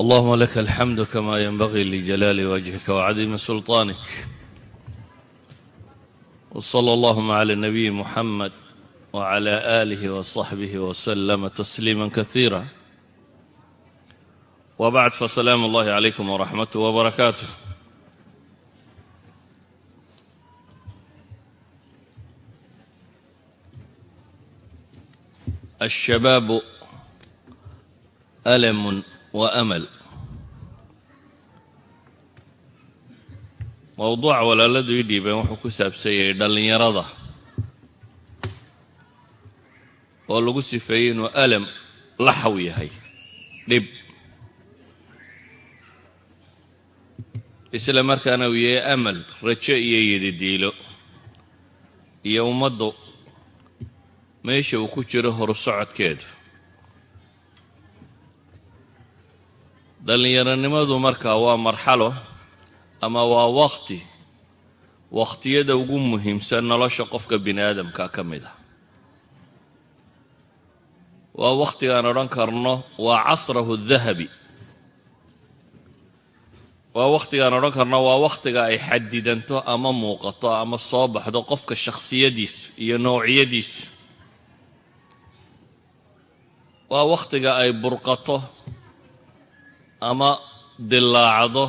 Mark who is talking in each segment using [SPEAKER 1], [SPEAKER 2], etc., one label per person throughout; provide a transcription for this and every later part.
[SPEAKER 1] allahuma laka alxamdu kama yenbagii lijalaali wajhika wacadiimi sulطaanik wsala allahuma cala nabiyi muxamed wcala aalihi wasaxbihi waslama tasliima kasiira wbacd fasalaamu allahi calaykum waraxmatuh wbarakaatuh alshabaabu alamun wa amal. Mowduuca walaaladu ii dhiibeen wuxuu ku saabsan yahay dhallinyarada oo lagu sifeeyey inuu alam laxaw yahay dhib. Isla markaana uu yahay amal rajo iyo yadidiilo iyo ummaddu meesha uu ku jiro horu dhallinyaronimadu markaa waa marxalo ama waa waqti waqtiyada ugu muhiimsan nolosha qofka bini aadamka ka mid ah. Waa wakhtigaan odhan karno waa casrahu dahabi waa wakhtigaan odhan karno waa wakhtiga ay xadidanto ama muuqato ama soo baxdo qofka shakhsiyadiisu iyo noociyadiisu waa wakhtiga ay burqato ama dilaacdo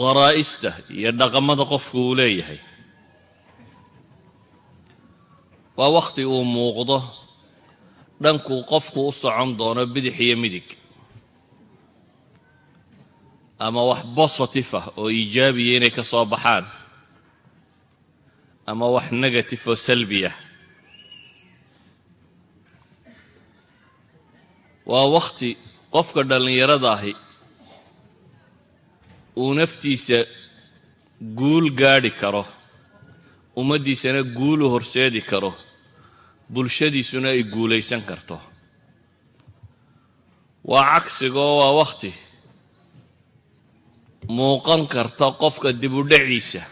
[SPEAKER 1] kharaa'ista iyo dhaqamada qofku uu leeyahay. Waa wakhti uu muuqdo dhankuu qofku u socon doono bidix iyo midig. Ama wax bositif ah oo iijaabiya inay ka soo baxaan. Ama wax negatif oo salbi ah. Waa wakhti qofka dhallinyarada ahi uu naftiisa guul gaadhi karo ummaddiisana guul u horseedi karo bulshadiisuna ay guulaysan karto. Waa cagsigoo waa wakhti. Muuqan karta qofka dibudhaciisa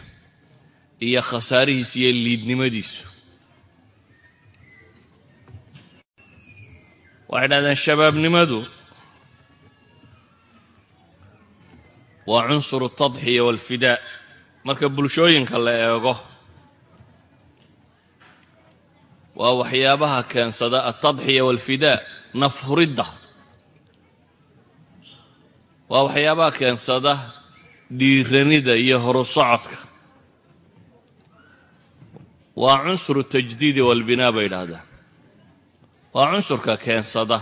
[SPEAKER 1] iyo khasaarihiisa iyo liidnimadiisu. Waxay dhahdeen shabaabnimadu waa cunsuru tadxiya waalfidaa marka bulshooyinka la eego waa waxyaabaha keensada altadxiya waalfidaa nafhuridda. Waa waxyaabaha keensada dhiiranida iyo horu socodka waa cunsuru tajdiidi waalbinaa bay idhaahdaan. Waa cunsurka keensada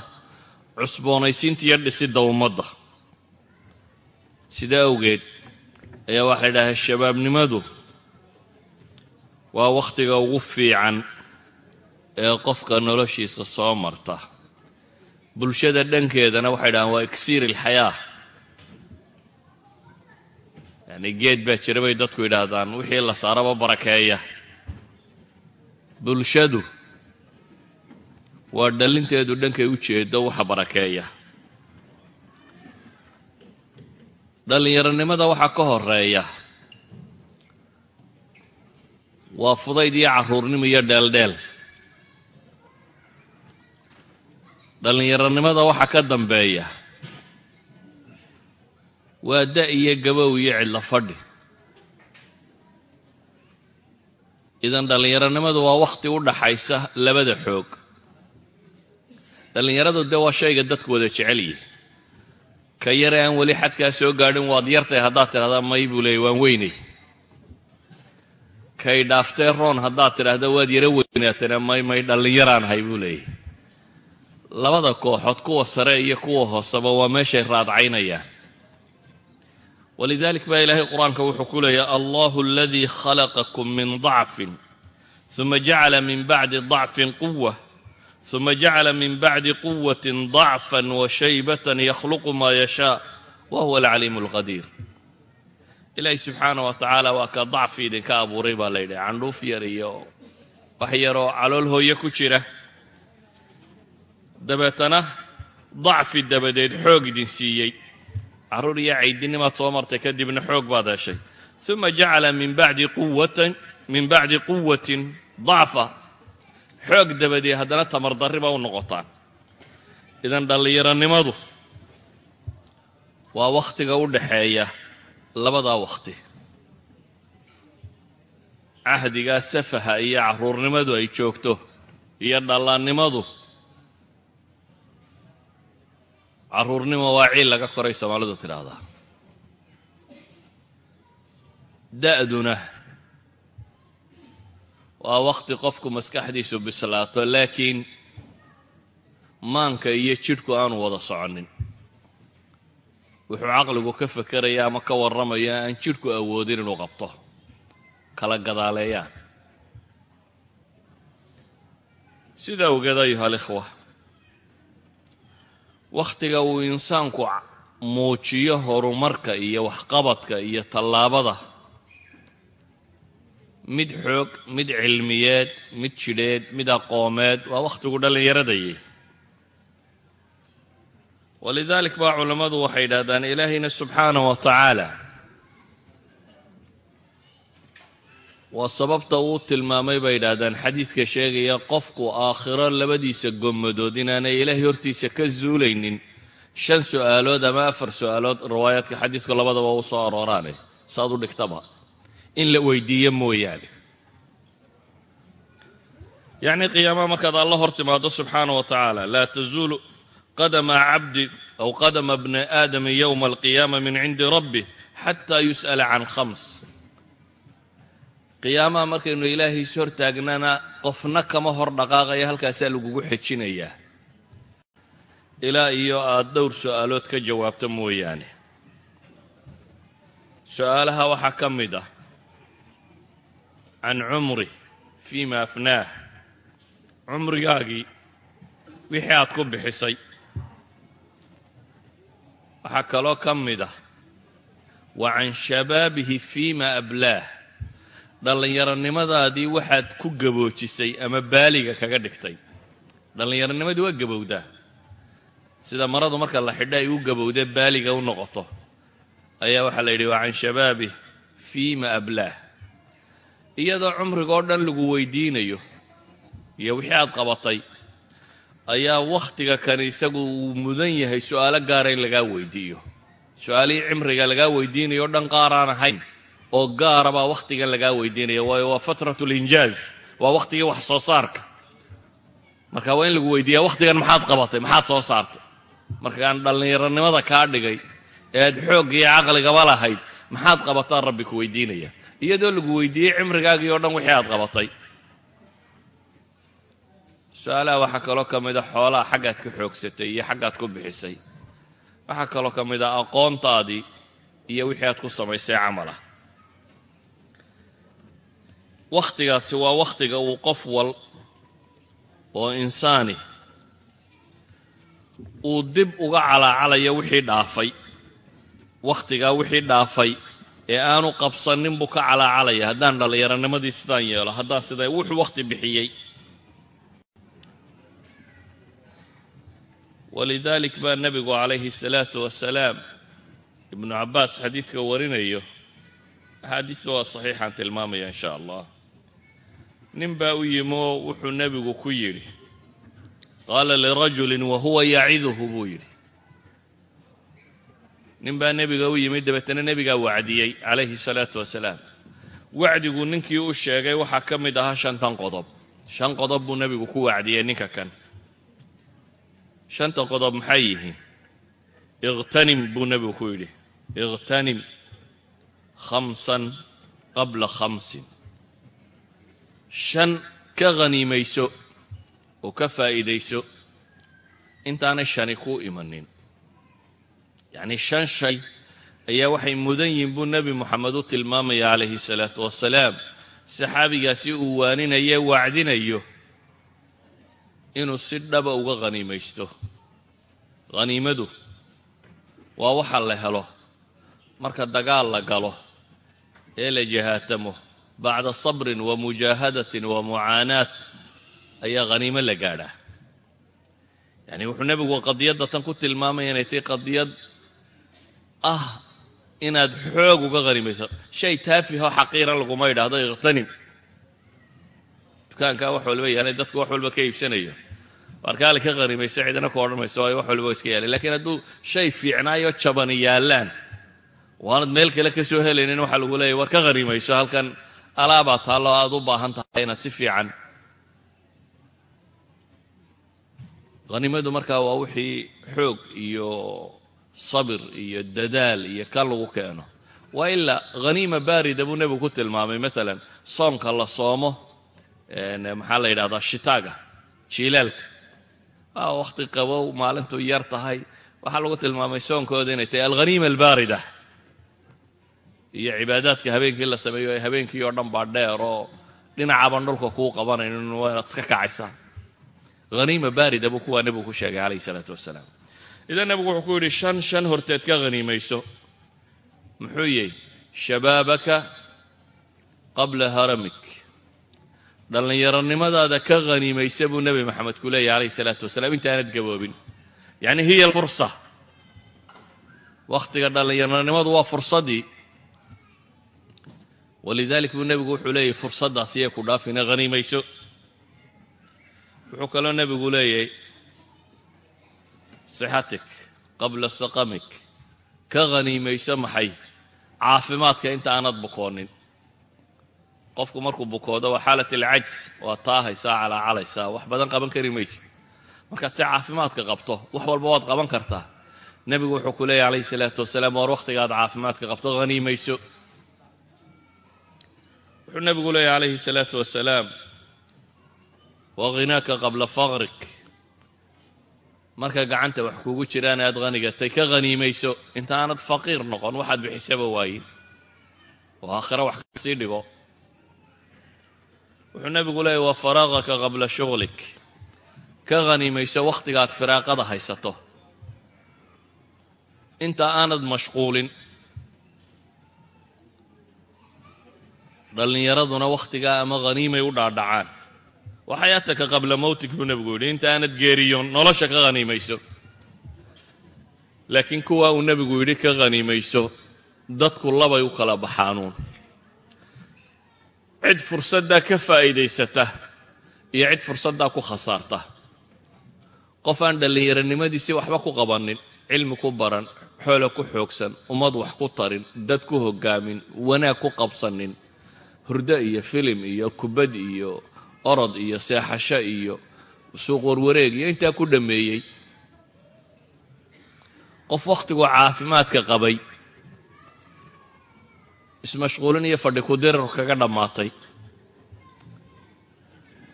[SPEAKER 1] cusboonaysiinta iyo dhisidda ummadda sida awgeed ayaa waxaa idhaahdaa shabaabnimadu waa wakhtiga ugu fiican ee qofka noloshiisa soo marta. Bulshada dhankeedana waxay dhahaan waa iksiir ilxayaa yacni geed baa jira bay dadku yidhaahdaan wixii la saaraba barakeeya. Bulshadu waa dhallinteedu dhankay u jeedo waxa barakeeya dhallinyaronimada waxaa ka horreeya waa fudayd iyo carruurnimo iyo dheeldheel. Dhallinyaronimada waxaa ka dambeeya waa da' iyo gabow iyo cidlo fadhi. Idan dhallinyaronimadu waa wakhti u dhaxaysa labada xoog. Dhallinyaradu dee waa shayga dadku wada jecel yihi ka yare aan weli xadkaa soo gaadhin waad yartay haddaad tidhahdaa may buu leeyay waan weynay. Kay dhaaftee roon haddaad tidhaahda waad yaro weynaatana may may dhallinyaraan ahay buu leeyahy labada kooxood kuwa sare iyo kuwa hooseba waa meeshay raadcaynayaan. Walidalik baa ilaahay qur'aanka wuxuu ku leeyahy allahu aladii khalaqakum min dacfin uma jacala min bacdi dacfin quwa uma jacala min bacdi quwatin dacfan wa shaybatan yakhluqu maa yashaa wa huwa alcaliimu alqadiir ilaahay subxaana wa tacaala waa ka dacfi idinka abuuray baa la yidhi candhuuf yar iyo wax yaroo calool hooye ku jira dabeetana dacfi dabadeed xoog idin siiyey carruur iyo caydinimaad soo martay kadibna xoog baad heshay uma jacala min bacdi quwatin dacfa xoog dabadeed haddana tamardarriba u noqotaan idan dhallinyaronimadu waa wakhtiga u dhaxeeya labadaa wakhti. Cahdigaa safaha iyo carruurnimadu ay joogto iyo dhallaannimadu. Carruurnimo waa ciil laga koray soomaalidu tidhaahdaa. Da'duna waa wakhti qofku maskaxdiisu bislaato laakiin maanka iyo jidhku aanu wada soconnin wuxuu caqligu ka fekeraya ama ka warramaya aan jidhku awoodin inuu qabto. Kala gadaaleeyaan sida ogeed ayuha alikhwa wakhtiga uu insaanku muujiyo horumarka iyo waxqabadka iyo tallaabada mid xoog mid cilmiyeed mid jidheed mid aqoomeed. Waa wakhtigu dhallinyaradayay walidaalik baa culammadu waxay yidhahdaan ilaahayna subxaanah wa tacaala. Waa sababta uu tilmaamay bay yidhaahdaan xadiidka sheegaya qofku aakhiro labadiisa gommadood inaanay ilaahay hortiisa ka zuulaynin. Shan su'aalood ama afar su'aalood riwaayaadka xadiidku labadaba u soo arooraane saad u dhigtaba in la weydiiyo mooyaane. Yacnii qiyaamaha markaad alla hor timaado subxaana wa tacaala laa tazuulu qadama cabdi aw qadama bni aadami yowma alqiyaama min cindi rabbih xataa yus'ala can khams qiyaamaha markaynu ilaahays hortaagnana qofna kama hor dhaqaaqaya halkaasaa lagugu xejinayaa ilaa iyo aad dhowr su'aalood ka jawaabto mooyaane. Su'aalaha waxaa ka mid ah can cumri fii ma afnaah cumrigaagii wixii aad ku bixisay waxaa kaloo ka mid ah wa can shabaabihi fii ma ablaah dhallinyaronimadaadii waxaad ku gaboojisay ama baaliga kaga dhigtay dhallinyaronimadii waa gabowdaa sida maradu marka la xidho ay u gabowdee baaliga u noqoto ayaa waxaa la yidhi waa can shabaabih fii ma ablaah iyadoo cumrigoo dhan lagu weydiinayo iyo wixii aad qabatay ayaa wakhtiga kani isagu uu mudan yahay su'aalo gaara in lagaa weydiiyo. Su'aalihii cimriga lagaa weydiinayo o dhan qaaraan ahayn oo gaara baa wakhtigan lagaa weydiinaya waayo waa fatratu linjaaz waa wakhtigii wax soo saarka. Marka waa in lagu weydiiyaa wakhtigan maxaad qabatay maxaad soo saartay. Markaan dhallinyaronimada kaa dhigay ee aad xooggiiyo caqligaba lahayd maxaad qabataan rabbi ku weydiinaya iyadoo lagu weydiiyey cimrigaagii o dhan wixii aad qabatay. Su'aalaha waxaa kaloo ka mid a xoolaha xaggaad ka xoogsatay iyo xaggaad ku bixisay. Waxaa kaloo ka mid a aqoontaadii iyo wixii aad ku samaysay camalah wakhtigaasi waa wakhtiga uu qof wal oo insaani uu dib uga calaacalayo wixii dhaafay. Wakhtigaa wixii dhaafay ee aanu qabsanin buu ka calaacalaya haddaan dhallinyaronimadii sidaan yeelo haddaan sidaa wuxuu wakhti bixiyey. Walidaalik baa nebigu calayhi salaatu wasalaam ibnu cabbaas xadiidka warinayo. Axaadiista waa saxiixaan tilmaamaya in sha allah. Nin baa u yimi wuxuu nebigu ku yidhi qaala lirajulin wa huwa yaciduhu buu yidhi nin baa nebiga u yimid dabeetana nebigaa wacdiyey calayhi salaatu wasalaam. Wacdigu ninkii u sheegay waxaa ka mid ahaa shantan qodob. Shan qodob buu nebigu ku wacdiyey ninka kan. Shanta qodob maxay yihiin? Iqhtanim buu nebigu ku yidhi. Iqhtanim khamsan qabla khamsin. Shan ka khaniimayso oo ka faa'iidayso intaanay shani kuu imanin yacnii shan shay ayaa waxay mudan yihiin buu nebi moxamed u tilmaamaya calayhi salaatu wasalaam saxaabigaasi uu waaninaye wacdinayo inuu si dhaba uga khaniimaysto khaniimadu waa waxa la helo marka dagaal la galo ee la jahaatamo bacda sabrin wa mujaahadatin wa mucaanaat ayaa khaniimo la gaadhaa. Yacni wuxuu nebigu qadiyadda tan ku tilmaamaya inay tahay qadiyad ah inaad xoog uga khanimayso shay taafihoo xaqiiran laguma yidhaahdo iqhtanim dukaankaa wax walba yaalay dadku wax walba ka iibsanayo. Warkaali ka qanimaysa cidina ku odhan mayso waayo wax waliba iska yaalay. Lakiin hadduu shay fiicnaayo jabani yaallaan waanad meel kale ka soo helaynin waxaa lagu leeyahy war ka qanimayso halkan alaabaa taallo aad u baahan tahay inaad si fiican. Hanimadu markaa waa wixii xoog iyo sabir iyo dadaal iyo ka lagu keeno. Waa ilaa haniima baarida buu nebigu ku tilmaamay maalan soonka la soomo maxaa la yidhahdaa shitaaga jiilaalka. Wakhti qabow maalintu yar tahay. Waxaa lagu tilmaamay soonkooda inay tahay alghaniima albaarida. Iyo cibaadaadka habeenkii la sameeyo ee habeenkii oo dhan baa dheer oo dhinacaban dhulka kuu qabanaynin waa inaad iska kacaysaa haniima baarida buu kuwaa nebigu ku sheegay calayhi salaatu wasalaam idan nebigu wuxuu ku yidhi shan shan horteed ka haniimayso muxuu yihi shabaabaka qabla haramik. Dhallinyaronimadaada ka haniimaysa buu nebi maxamed ku leeyahy calayhi salaatu wasalaam intaanad gaboobin. Yacni hiya fursa. Wakhtiga dhallinyaronimadu waa fursaddii walidalik buu nebigu wuxuu leeyahy fursaddaas iyay ku dhaafina haniimayso wuxuu kaloo nebigu leeyahay sixatik qabla saqamik ka haniimayso maxay caafimaadka inta aanad bukoonin qofku markuu bukoodo waa xaalat alcajs waa taahaysaa calaacalaysaa wax badan qaban kari maysid markaad si caafimaadka qabto wax walba waad qaban kartaa nebigu wuxuu ku leeyahy calayhi salaatu wasalaam war wakhtigaad caafimaadka qabto haniimayso wuxuu nebigu leeyahy calayhi salaatu wasalaam wa qabla faqrik marka gacanta wax kugu jiraan aad hanigatay ka haniimayso intaanad faqiir noqon waxaad bixisaba waayin. Oo aakhira wax ka sii dhigo. Wuxuu nebigu leeyahy wa faraaqaka qabla shughlik. Ka haniimayso wakhtigaad firaaqada haysato. Inta aanad mashquulin dhallinyaraduna wakhtigaa ama haniimay u dhaadhacaan waxayaataka qabla mowtik buu nebigu yidhi. Inta aanad geeriyoon nolosha ka haniimayso laakiin kuwa uu nebigu yidhi ka haniimayso dadku labay u kala baxaanuun. Cid fursaddaa ka faa'iidaysata iyo cid fursaddaa ku khasaarta. Qof aan dhallinyaronimadiisii waxba ku qabanin cilmi ku baran xoole ku xoogsan ummad wax ku tarin dad ku hoggaamin wanaag ku qabsanin hurdo iyo filim iyo kubad iyo orod iyo seexasho iyo suuq warwareeg iyo intaa ku dhammeeyey. Qof wakhtiguu caafimaadka qabay ismashquulin iyo fadhi kudirar kaga dhammaatay.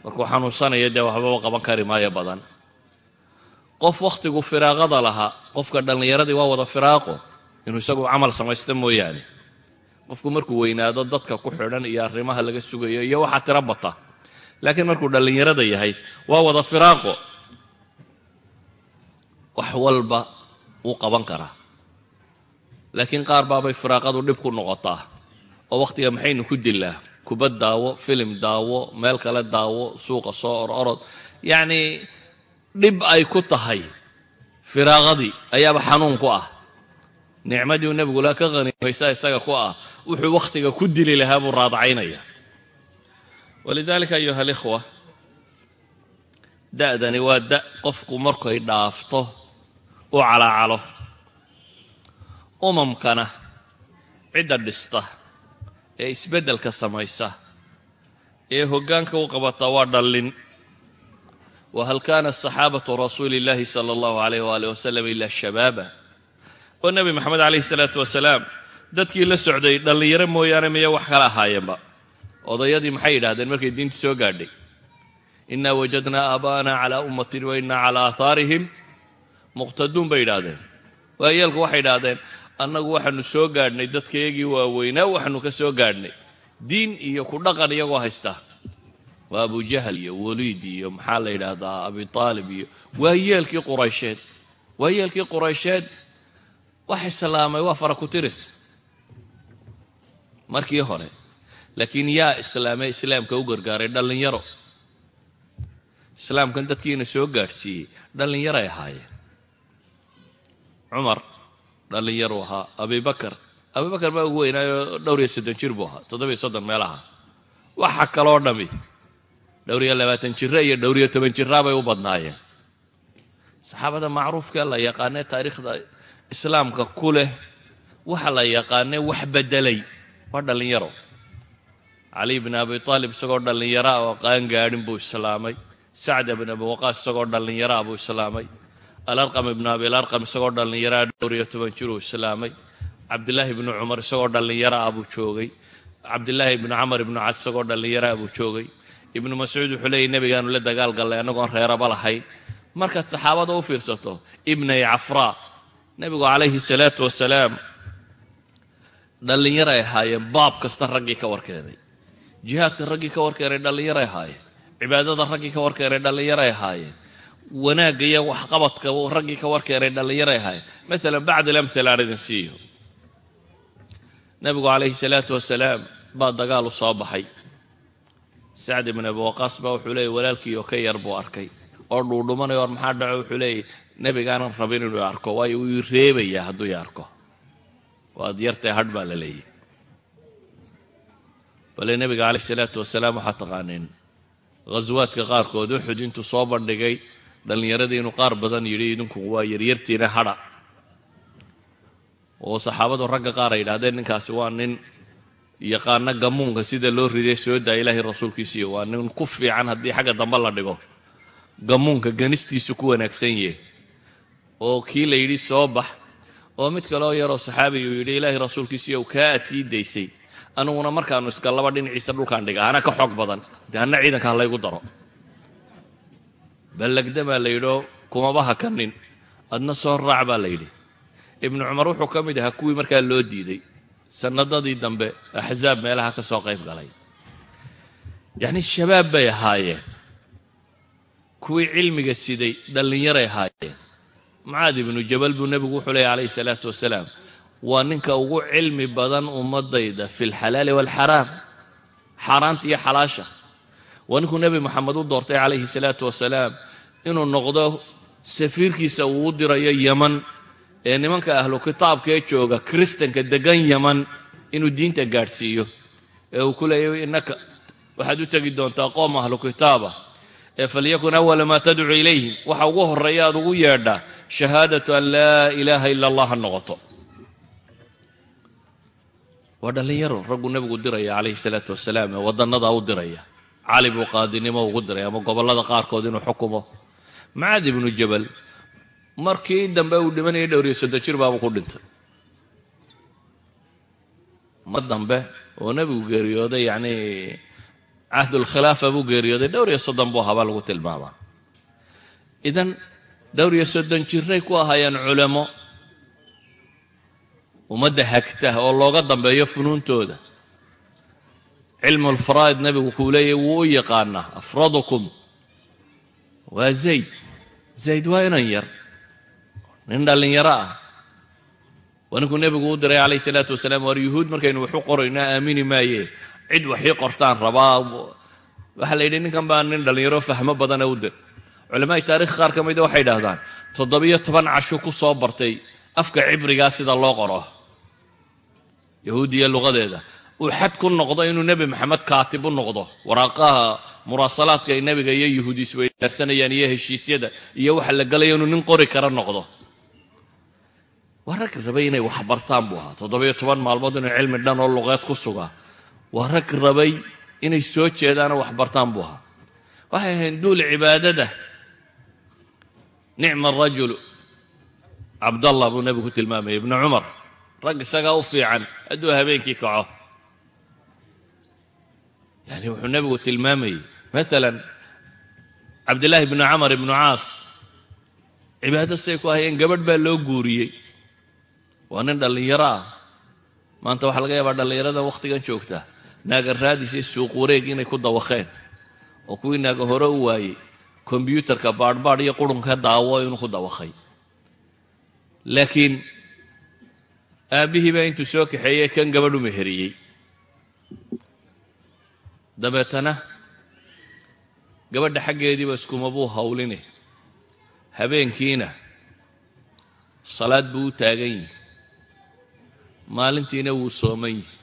[SPEAKER 1] Markuu xanuunsanaya dee waxbaba qaban kari maayo badan. Qof wakhtigu firaaqada lahaa qofka dhallinyaradii waa wada firaaqo inuu isagu camal samaysta mooyaane. Qofku markuu weynaado dadka ku xidhan iyo arrimaha laga sugayo iyo waxaa tiro bata laakiin markuu dhallinyarada yahay waa wada firaaqo. Wax walba wuu qaban karaa. Laakiin qaar baabay firaaqadu dhib ku noqotaa oo wakhtiga maxaynu ku dilaa kubad daawo filim daawo meel kale daawo suuqa soo or orod. Yacnii dhib ay ku tahay. Firaaqadii ayaaba xanuun ku ah. Nicmadii uu nebigu la ka haniimaysa isaga ku ah. Wuxuu wakhtiga ku dili lahaa buu raadacaynaya walidaalika ayuha alikhwa da'dani waa da' qofku markay dhaafto u calaacalo umamkana cidda dhista ee isbeddelka samaysa ee hoggaanka u qabata waa dhallin wahal kaana saxaabatu rasuuli illahi sala allahu alayh waalih wasalam ilaa shabaaba oo nebi maxamed calayhi salaatu wasalaam dadkii la socday dhallinyaro mooyaane miya wax kala ahaayeenba odayadii maxay yidhahdeen markay diintu soo gaadhay. Innaa wajadnaa aabaa'ana calaa ummatin wa innaa calaa aahaarihim muqtaduun bay yidhaahdeen. Waayeelku waxay yidhaahdeen annagu waxaanu soo gaadhnay dadkayagii waaweynaa waxaanu ka soo gaadhnay. Diin iyo ku dhaqan iyagoo haystaa waa abujahal iyo waliid iyo maxaa la yidhaahdaa abi aalib iyo waayeelkii quraysheed. Waayeelkii quraysheed wax islaamay waa fara ku tiris. Markii hore laakiin yaa islaamee islaamka u gargaaray dhallinyaro. Islaamkan dadkiina soo gaadhsiiyey dhallinyaray ahaayeen. Cumar dhallinyaru ahaa. Abibakar abibakar baa ugu weynaayo dhowr iyo soddon jir buu ahaa. Toddobiyo soddon meelaha waxa kaloo dhammi dhowr iyo labaatan jira iyo dhowr iyo toban jiraa bay u badnaayeen. Saxaabada macruufkee la yaqaanee taariikhda islaamka ku leh waxa la yaqaanee wax beddelay waa dhallinyaro cali bn abi aalib isagoo dhallinyara oo qaangaadhin buu islaamay. Sacda bn abi waqaas isagoo dhallinyaraa buu islaamay. Alarqam ibnu abilarqam isagoo dhallinyaraa dhowr iyo toban jiruu islaamay. Cabdilaahi ibnu cumar isagoo dhallinyaraa buu joogay. Cabdilaahi ibnu camar ibnu cas isagoo dhallinyaraa buu joogay. Ibnu mascuud wuxuu leeyay nebigaanu la dagaal gallay annagoon reeraba lahayn. Markaad saxaabada u fiirsato ibnay cafraa nebigu calayhi salaatu wasalaam dhallinyaray ahaayeen baab kasta raggii ka warkeenay jihaadka raggii ka warkeenay dhallinyaray ahaayeen cibaadada raggii ka warkeenay dhallinyaray ahaayeen wanaagga iyo waxqabadka raggii ka warkeenay dhallinyaray ahaayeen. Maalan bacd alamhal aan idin siiyo. Nebigu calayhi salaatu wasalaam baa dagaal u soo baxay. Sacd ibn abi waqaas baa wuxuu leeyay walaalkii oo ka yar buu arkay. Oo dhuudhumanay or maxaa dhaco wuxuu leeyay nebigaanan rabin inuu arko waayo wuu reebayaa hadduu i arko. Waad yartay hadh baa la leeyahy bale nebiga calayh salaatu wasalaam waxaa taqaaneen ghaswaadka qaarkood uxud intuu soo bandhigay dhallinyaradii inuu qaar badan yidhi idinku waa yaryartiina hadha. Oo saxaabadu ragga qaar ay yidhahdeen ninkaasi waa nin yaqaana gamuunka sida loo riday soo daa ilaahay rasuulkiisiiyo waa nin ku fiican haddii xagga dambe la dhigo. Gamuunka ganistiisu ku wanaagsan yahe oo kii la yidhi soo bax. Oo mid kaleo yaroo saxaabiga uu yidhi ilaahay rasuulkiisiiyow kaa aad sii daysay aniguna markaanu iska laba dhinaciisa dhulkaan dhiga hana ka xoog badan. Dee hanna ciidanka ha laygu daro. Ballagda baa la yidhoo kumaba hakanin adna soo raac baa la yidhi. Ibnu cumar wuxuu ka mid ahaa kuwii markaa loo diiday. Sanadadii dambe axzaab meelaha ka soo qayb galay. Yacnii shabaab bay ahaayeen kuwii cilmiga siday dhallinyaray ahaayeen mucaad ibnu jabal buu nebigu wuxuu leeyay calayhi salaatu wasalaam waa ninka ugu cilmi badan ummadayda fi alxalaali waalxaraam xaaraanta iyo xalaasha. Waa ninkuu nebi moxamed u doortay calayhi salaatu wasalaam inuu noqdo safiirkiisa uu u dirayo yaman ee nimanka ahlu kitaabkaee jooga kristanka degan yaman inuu diinta gaadhsiiyo. Ee uu ku leeyay innaka waxaad u tegi doontaa qoom ahlu kitaaba. Ee falyakun awala maa tadcu ilayhim. Waxa ugu horreeya aad ugu yeedhaa shahaadatu an laa ilaaha ila allah ha noqoto waa dhallinyaro ragguu nebigu diraya calayhi salaatu wasalaam ee waddannadaa u diraya. Cali buu qaadinimo ugu diray ama gobollada qaarkood inuu xukumo. Macaad ibnu jabal markii dambe uu dhimanayay dhowr iyo soddon jir baabuu ku dhintay. Mar dambe oo nebigu geeriyooday yacnii cahdulkhilaafa buu geeriyooday dhowr iyo soddon buu ahabaa lagu tilmaamaa idan dhowr iyo soddon jiray ku ahaayeen culamo ummadda hagta oo looga dambeeyo funuuntooda. Cilmu lfaraa'id nebigu kuu leeyahy wuu u yaqaanaa afradukum. Waa zayd. Zayd waa inan yar. Nin dhallinyaro ah. Waa ninkuu nebigu u diray calayhi salaatu wasalaam waar yuhuud markaynu waxu qorayno aamini maayee cid waxii qortaan rabaa. Waxaa la yidhi ninkan baa nin dhallinyaro fahmo badana u dir culamaa'i taarikh qaar ka mida waxay idhahdaan toddobiyo toban cashu ku soo bartay afka cibrigaa sida loo qoro yahuudiya luqadeeda. Uu xad ku noqdo inuu nebi maxamed kaatib u noqdo. Waraaqaha muraasalaadka ay nebiga iyo yuhuudi isweydaarsanayaan iyo heshiisyada iyo waxa la galaya inuu nin qori kara noqdo. Waa rag rabay inay wax bartaan buu ahaa. Toddobiyo toban maalmood inuu cilmi dhan oo luqeed ku sugaa. Waa rag rabay inay soo jeedaanoo wax bartaan buu ahaa. Waxay ahayn duul cibaadada. Nicma arajulu cabdallah buu nebigu ku tilmaamayay ibnu cumar rag isagaa u fiican hadduu habeenkii kaco. Yani wuxuu nebigu tilmaamayey maalan cabdillaahi ibnu camar ibnu caas cibaado say ku hayeen gabadh baa loo guuriyey. Waa nin dhallinyaro ah. Maanta waxaa laga yaabaa dhallinyarada wakhtigan joogta. Naaga raadis iyo suuq wareeg inay ku dawaqeen. Oo kuwii naaga hore u waayey kombyuutarka baadhbaadh iyo qurunka daawo inuu ku dawaqay. Laakiin aabbihii baa intuu soo kaxeeyey kan gabadh u meheriyey dabeetana gabadha xaggeediiba iskumabuu hawline. Habeenkiina salaad buu u taagan yihi. Maalintiina wuu sooman yihi.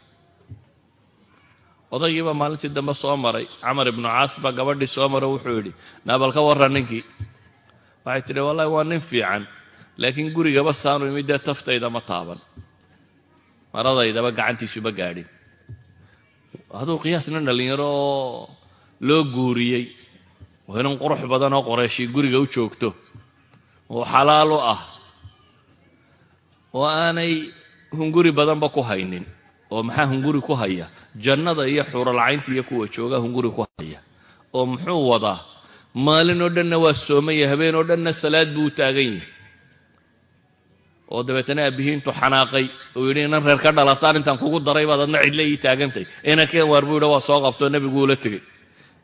[SPEAKER 1] Odaygiibaa maalintii dambe soo maray camar ibnu caas baa gabadhii soo maro wuxuu yidhi naabal ka warran ninkii. Waxay tidhi wallahi waa nin fiican laakiin gurigaba saanu imid dee taftayda ma taaban maradaydaba gacantiisuma gaadhin. Hadduu qiyaas nin dhallinyaro oo loo guuriyey waa inan qurux badan oo qoreeshi guriga u joogto oo xalaal u ah oo aanay hunguri badanba ku haynin oo maxaa hunguri ku haya? Jannada iyo xuurolacaynta iyo kuwa jooga hunguri ku haya. Oo muxuu wadaa maalin oo dhanna waa soomaya habeen oo dhanna salaad buu u taagan yahay oo dabeetana aabbihiintu xanaaqay oo yidhi inan reer ka dhalataan intaan kugu daray baad adna cidle taagantay. Inankeen waar buu yidha waa soo qabtoo nebigu ula tegey.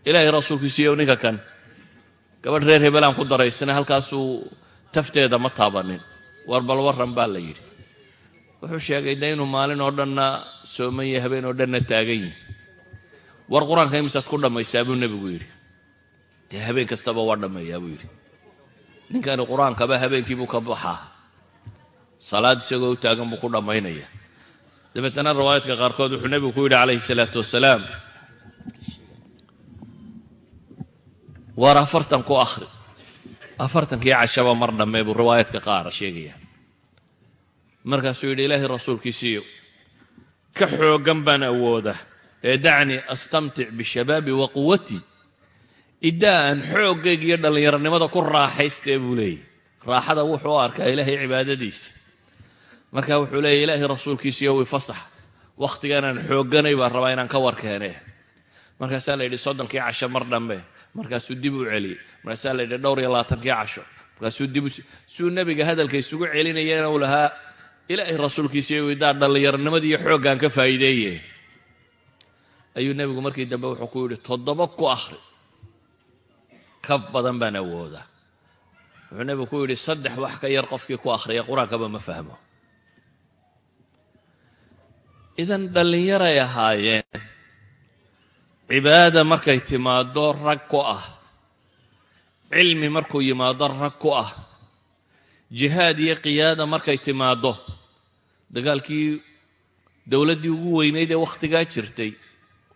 [SPEAKER 1] Ilaahay rasuulkiisiiyow ninka kan gabadh reer hebelaan ku daraysana halkaasuu tafteeda ma taabanin. War bal warran baa la yidhi. Wuxuu sheegay de maalin oo dhanna sooman yahay habeen oo dhanna taagan yihi war qur'aanka imisaad ku dhammaysaa buu nebigu yidhi. Dee habeen kastaba waa dhammeeyaa buu yidhi. Ninkani qur'aankaba habeenkiibuu ka baxaa salaad isagoo u taagan buu ku dhammaynaya. Dabeetana riwaayaadka qaarkood wuxuu nebigu ku yidhi calayhi salaatu wasalaam war afartan ku akhri afartankii cashaba mar dhammee buu riwaayaadka qaar sheegaya. Markaasuu yidhi ilaahay rasuulkiisiiyo ka xooggan baan awooda ee dacnii astamtic bishabaabi wa quwatii iddaa aan xooggayga iyo dhallinyaronimada ku raaxaystee buu leeyahy. Raaxada wuxuu arkaa ilaahay cibaadadiisa marka wuxuu leeyahy ilaahay rasuulkiisiiyo wi fasax. Wakhtiganaan xoogganay baan rabaa inaan ka warkeenee markaasaa la yidhi soddonkii casho mar dhambe markaasuu dib u celiyey markaasaa la yidhi dhowr iyo labaatankii casho. Markaasuu dib suu nebiga hadalka isugu celinayana uu lahaa ilaahay rasuulkiisiiyo widaa dhallinyaronimadii iyo xooggaan ka faa'iideeye ayuu nebigu markii dambe wuxuu ku yidhi toddoba ku akhri. Kaf badan baan awoodaa. Wuxuu nebigu ku yidhi saddex wax ka yar qofkii ku akhriya qur'aankaba ma fahmo idan dhallinyaray ahaayeen. Cibaada markay timaaddo rag ku ah. Cilmi markuu yimaado rag ku ah. Jihaad iyo qiyaada markay timaaddo. Dagaalkii dowladdii ugu weynayd ee wakhtigaa jirtay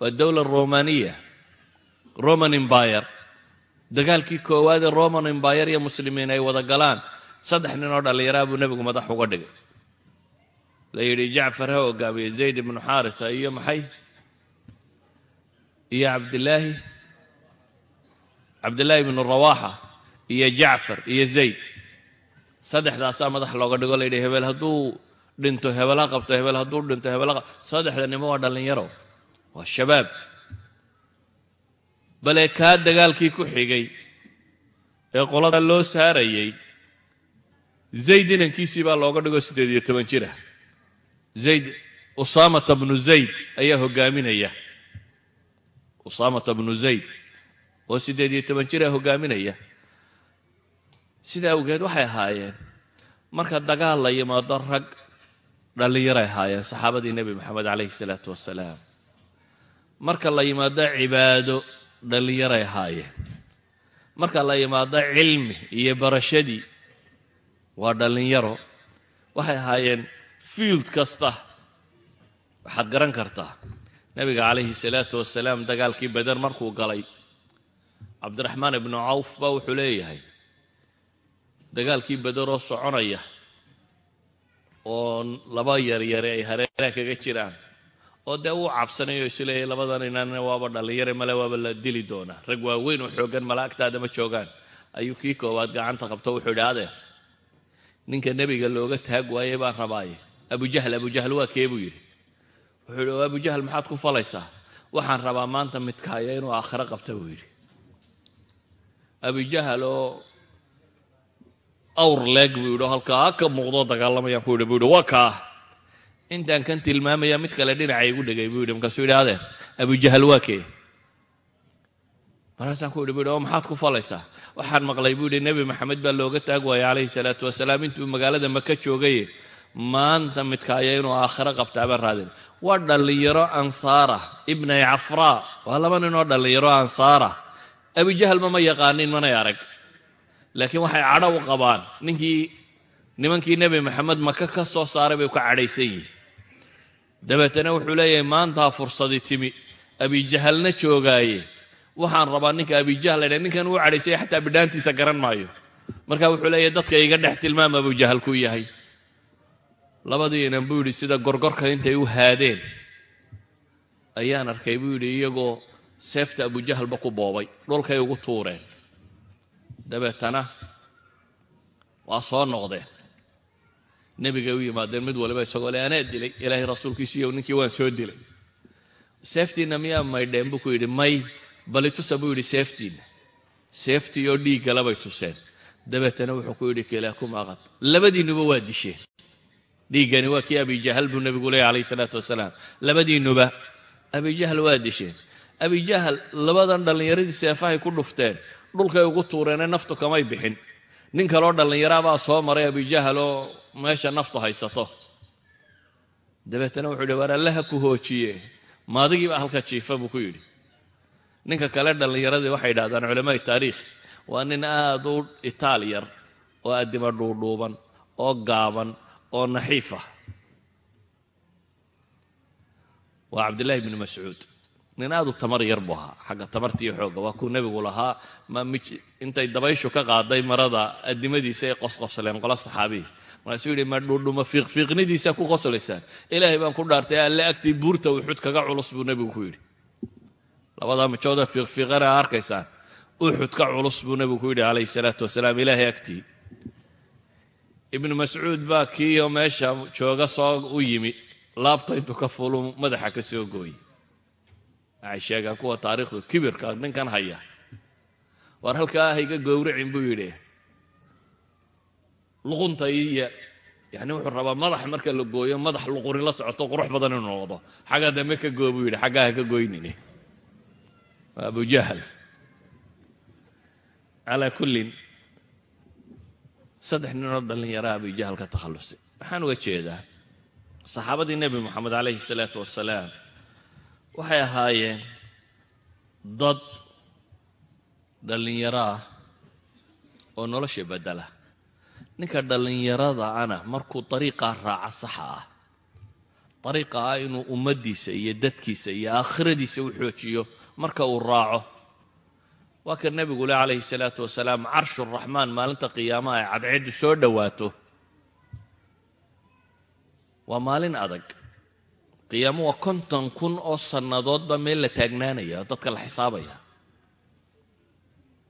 [SPEAKER 1] waa dowla romaniya roman embayre dagaalkii koowaad ee roman embayre iyo muslimiin ay wada galaan saddex nin oo dhallinyaraa buu nebigu madax uga dhigay la yidhi jacfar ha hogaamiye zayd ibnu xaaritha iyo maxay? Iyo cabdilaahi cabdillaahi ibnu rawaaxa iyo jacfar iyo zayd. Saddexdaasaa madax looga dhigo la yidhi hebel hadduu dhinto hebel ha qabto hebel hadduu dhinto hebel ha qabto saddexda nimo waa dhallinyaro waa shabaab. Bale kaa dagaalkii ku xigay ee qolada loo saarayey zayd inankiisii baa looga dhigo siddeed iyo toban jira zayd usaamata bnu zayd ayaa hogaaminaya. Usaamata bnu zayd oo siddeed iyo toban jira hogaaminaya. Sidaa awgeed waxay ahaayeen marka dagaal la yimaado rag dhallinyaray ahaayeen saxaabadii nebi moxamed calayhi salaatu wasalaam marka la yimaado cibaado dhallinyaray ahaayeen. Marka la yimaado cilmi iyo barashadii waa dhallinyaro waxay ahaayeen field kasta. Waxaad garan kartaa nebiga calayhi salaatu wasalaam dagaalkii beder markuu galay cabdiraxmaan ibnu cawf baa wuxuu leeyahay dagaalkii bederoo soconaya oo laba yaryare ay hareeraha kaga jiraan oo dee uu cabsanayo isleeyahy labadan inanna waaba dhallinyare male waaba la dili doonaa rag waaweyn oo xooggan malaa'igtaada ma joogaan. Ayuu kii koowaad gacanta qabto wuxuu idhi adeer ninka nebiga looga taag waayey baan rabaaye abujahl abujahl waa kee buu yidhi? Wuxuu yidhi oo abujahl maxaad ku falaysaa? Waxaan rabaa maanta midkaaya inuu aakhiro qabta buu yidhi. Abujahl oo awr leeg buu yidhi oo halkaa ka muuqdoo dagaalamayaan ku yidhi buu yidhi waa kaa intaan kan tilmaamaya mid kale dhinaca igu dhegay buu yidhi. Markaasuu yidhi adeer abujahl waa kee. Markaasaan ku yidhi bu yidhi oo maxaad ku falaysaa? Waxaan maqlay buu yidhi. Nebi maxamed baa looga taag waayey calayhi salaatu wasalaam. Intuu magaalada maka joogaye maanta midkaaya inuu aakhiro qabtaabaan raadin. Waa dhallinyaro ansaara ibnay cafraa waa laba ninoo dhallinyaro ansaara. Abujahalma ma yaqaanin manay arag. Laakiin waxay cadho u qabaan. Ninkii nimankii nebi maxamed maka ka soo saaray bay ka cadhaysan yihiin dabeetana wuxuu leeyahay maantaa fursadi timi. Abijahalna joogaaye. Waxaan rabaa ninka abijahal laydha ninkan uu cadhaysay xataa bidhaantiisa garan maayo. Marka wuxuu leeyahy dadka iga dhex tilmaam abujahal kuu yahay labadiinan buu yidhi sida gorgorka intay u haadeen. Ayaan arkay buu yidhi iyagoo seefta abujahalba ku boobay dhulkay ugu tuureen. Dabeetana waa soo noqdeen. Nebigay u yimaadeen mid waliba isagoo le anaa dilay ilaahay rasuulkiisiiyo ninkii waan soo dilay. Seeftiinna miyaa maydheen buu ku yidhi may bali tusa buu yidhi seeftiinna. Seeftii oo dhiiggala bay tuseen. Dabeetana wuxuu ku yidhi kilaakum aqad. Labadiinnuba waa disheen dhiiggani waa kii abijahal buu nebigu leeyay calayhi salaatu wasalaam. Labadiinnuba abijahal waa disheen abijahal labadan dhallinyaradii seefahay ku dhufteen dhulkay ugu tuureenee naftu kamay bixin. Nin kaloo dhallinyaraabaa soo maray abijahal oo meesha naftu haysato. Dabeetana wuxuu yidhi waar alle ha ku hoojiye maadigiibaa halka jiifa buu ku yidhi. Ninka kale dhallinyaradii waxay yidhahdaan culamaai taariikh waa nin aad u itaal yar oo addima dhuudhuuban oo gaaban oo naxiif ah. Waa cabdillaahi bni mascuud. Nin aad u tamar yar buu ahaa. Xagga tamartiiyo xoogga waa kuu nebigu lahaa. Intay dabayshu ka qaaday marada addimadiisa ay qosqosleen qola saxaabiya markaasuu yidhi ma dhuudhuma fiiqfiiqnidiisa ku qoslaysaan ilaahay baan ku dhaartay alle agtii buurta uxud kaga culus buu nebigu ku yidhi. Labadaa majooda fiiqfiiqana arkaysaan uxud ka culus buu nebigu ku yidhi calayhi salaatu wasalaam ilaahay agtii ibnu mascuud baa kiiyo meesha jooga soo u yimi. Laabta intuu ka fulu madaxa ka soo gooye waxay sheegaan kuwa taariikhdu kibirka ninkan haya. Waar halkaa hayga gowracin buu yidhi. Luqunta iyo yani wuxuu rabaa madax marka la gooyo madax luquni la socoto qurux badan inuu noqdo. Xagga dambe ka goo yidhi xaggaa ka goynine waa abujahal calaa kullin saddex ninoo dhallinyaraha abujahal ka takhallusay. Waxaan uga jeedaa saxaabadii nebi moxamed calayhi salaatu wasalaam waxay ahaayeen dad dhallinyaro ah oo nolosha beddela ninka dhallinyarada ana markuu dariiqaa raaca saxa ah dariiqa ah inuu ummaddiisa iyo dadkiisa iyo aakhiradiisa u xoojiyo marka uu raaco waa ka nebigu leh calayhi salaatu wasalaam carshuraxmaan maalinta qiyaamaha ay cadceeddu soo dhowaato. Waa maalin adag. Qiyaamo waa konton kun oo sannadoodba meel la taagnaanaya oo dadka la xisaabaya.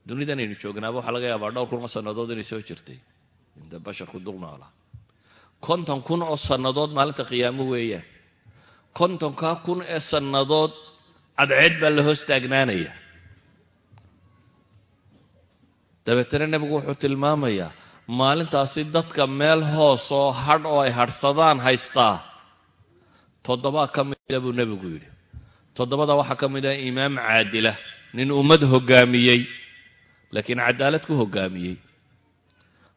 [SPEAKER 1] Dunidan aynu joognaaba waxaa laga yaabaa dhowr kun oo sannadood inay soo jirtay. Inta basharku dul noolaa konton kun oo sannadood maalinta qiyaamo weeyaan. Kontonkaa kun ee sannadood cadceed baa la hoos taagnaanaya dabeetana nebigu wuxuu tilmaamayaa maalintaasi dadka meel hoos oo hadh oo ay hadhsadaan haystaa toddobaa ka mida buu nebigu yidhi. Toddobada waxaa ka mid ah imaam caadila nin ummad hoggaamiyey laakiin cadaalad ku hoggaamiyey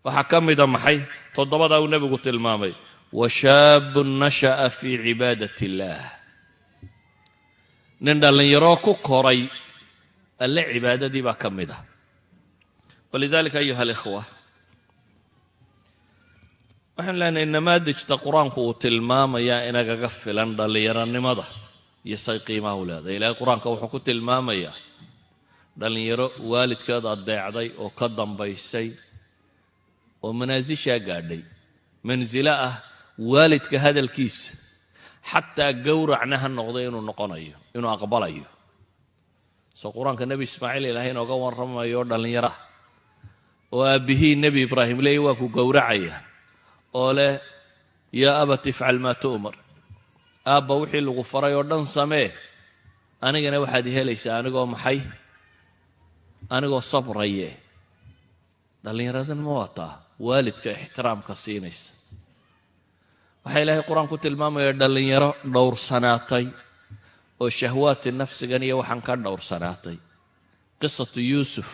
[SPEAKER 1] waxaa ka mida maxay? Toddobadaa uu nebigu tilmaamay wa shaabun nasha'a fii cibaadat illaah nin dhallinyaroo ku koray alle cibaadadii baa ka mid ah walidalika ayuha alikhwa waxaanu leenahay namaadijta qur'aanku uu tilmaamayaa inagaga filan dhallinyaronimada iyo say qiimaha u leedahay ilaahay qur'aanka wuxuu ku tilmaamayaa dhallinyaro waalidkeed addeecday oo ka dambaysay oo manaasishaa gaadhay mansilo ah waalidka hadalkiisa xataa gowracna ha noqday inuu noqonayo inuu aqbalayo soo qur'aanka nebi ismaaciil ilaahay inooga warramayo oo dhallinyaraah oo aabbihii nebi ibraahim leey waa ku gowracaya oo leh yaa abat ifcal maa tu'mar. Aabba wixii lagu faray oo dhan samee anigana waxaad helaysaa anigoo maxay? Anigoo sabraye dhallinyaradan ma wataa waalidka ixtiraamka siinaysa. Waxaa ilaahay qur'aan ku tilmaamaya dhallinyaro dhowrsanaatay oo shahwaati nafsigan iyo waxaan ka dhowrsanaatay. Qisatu yuusuf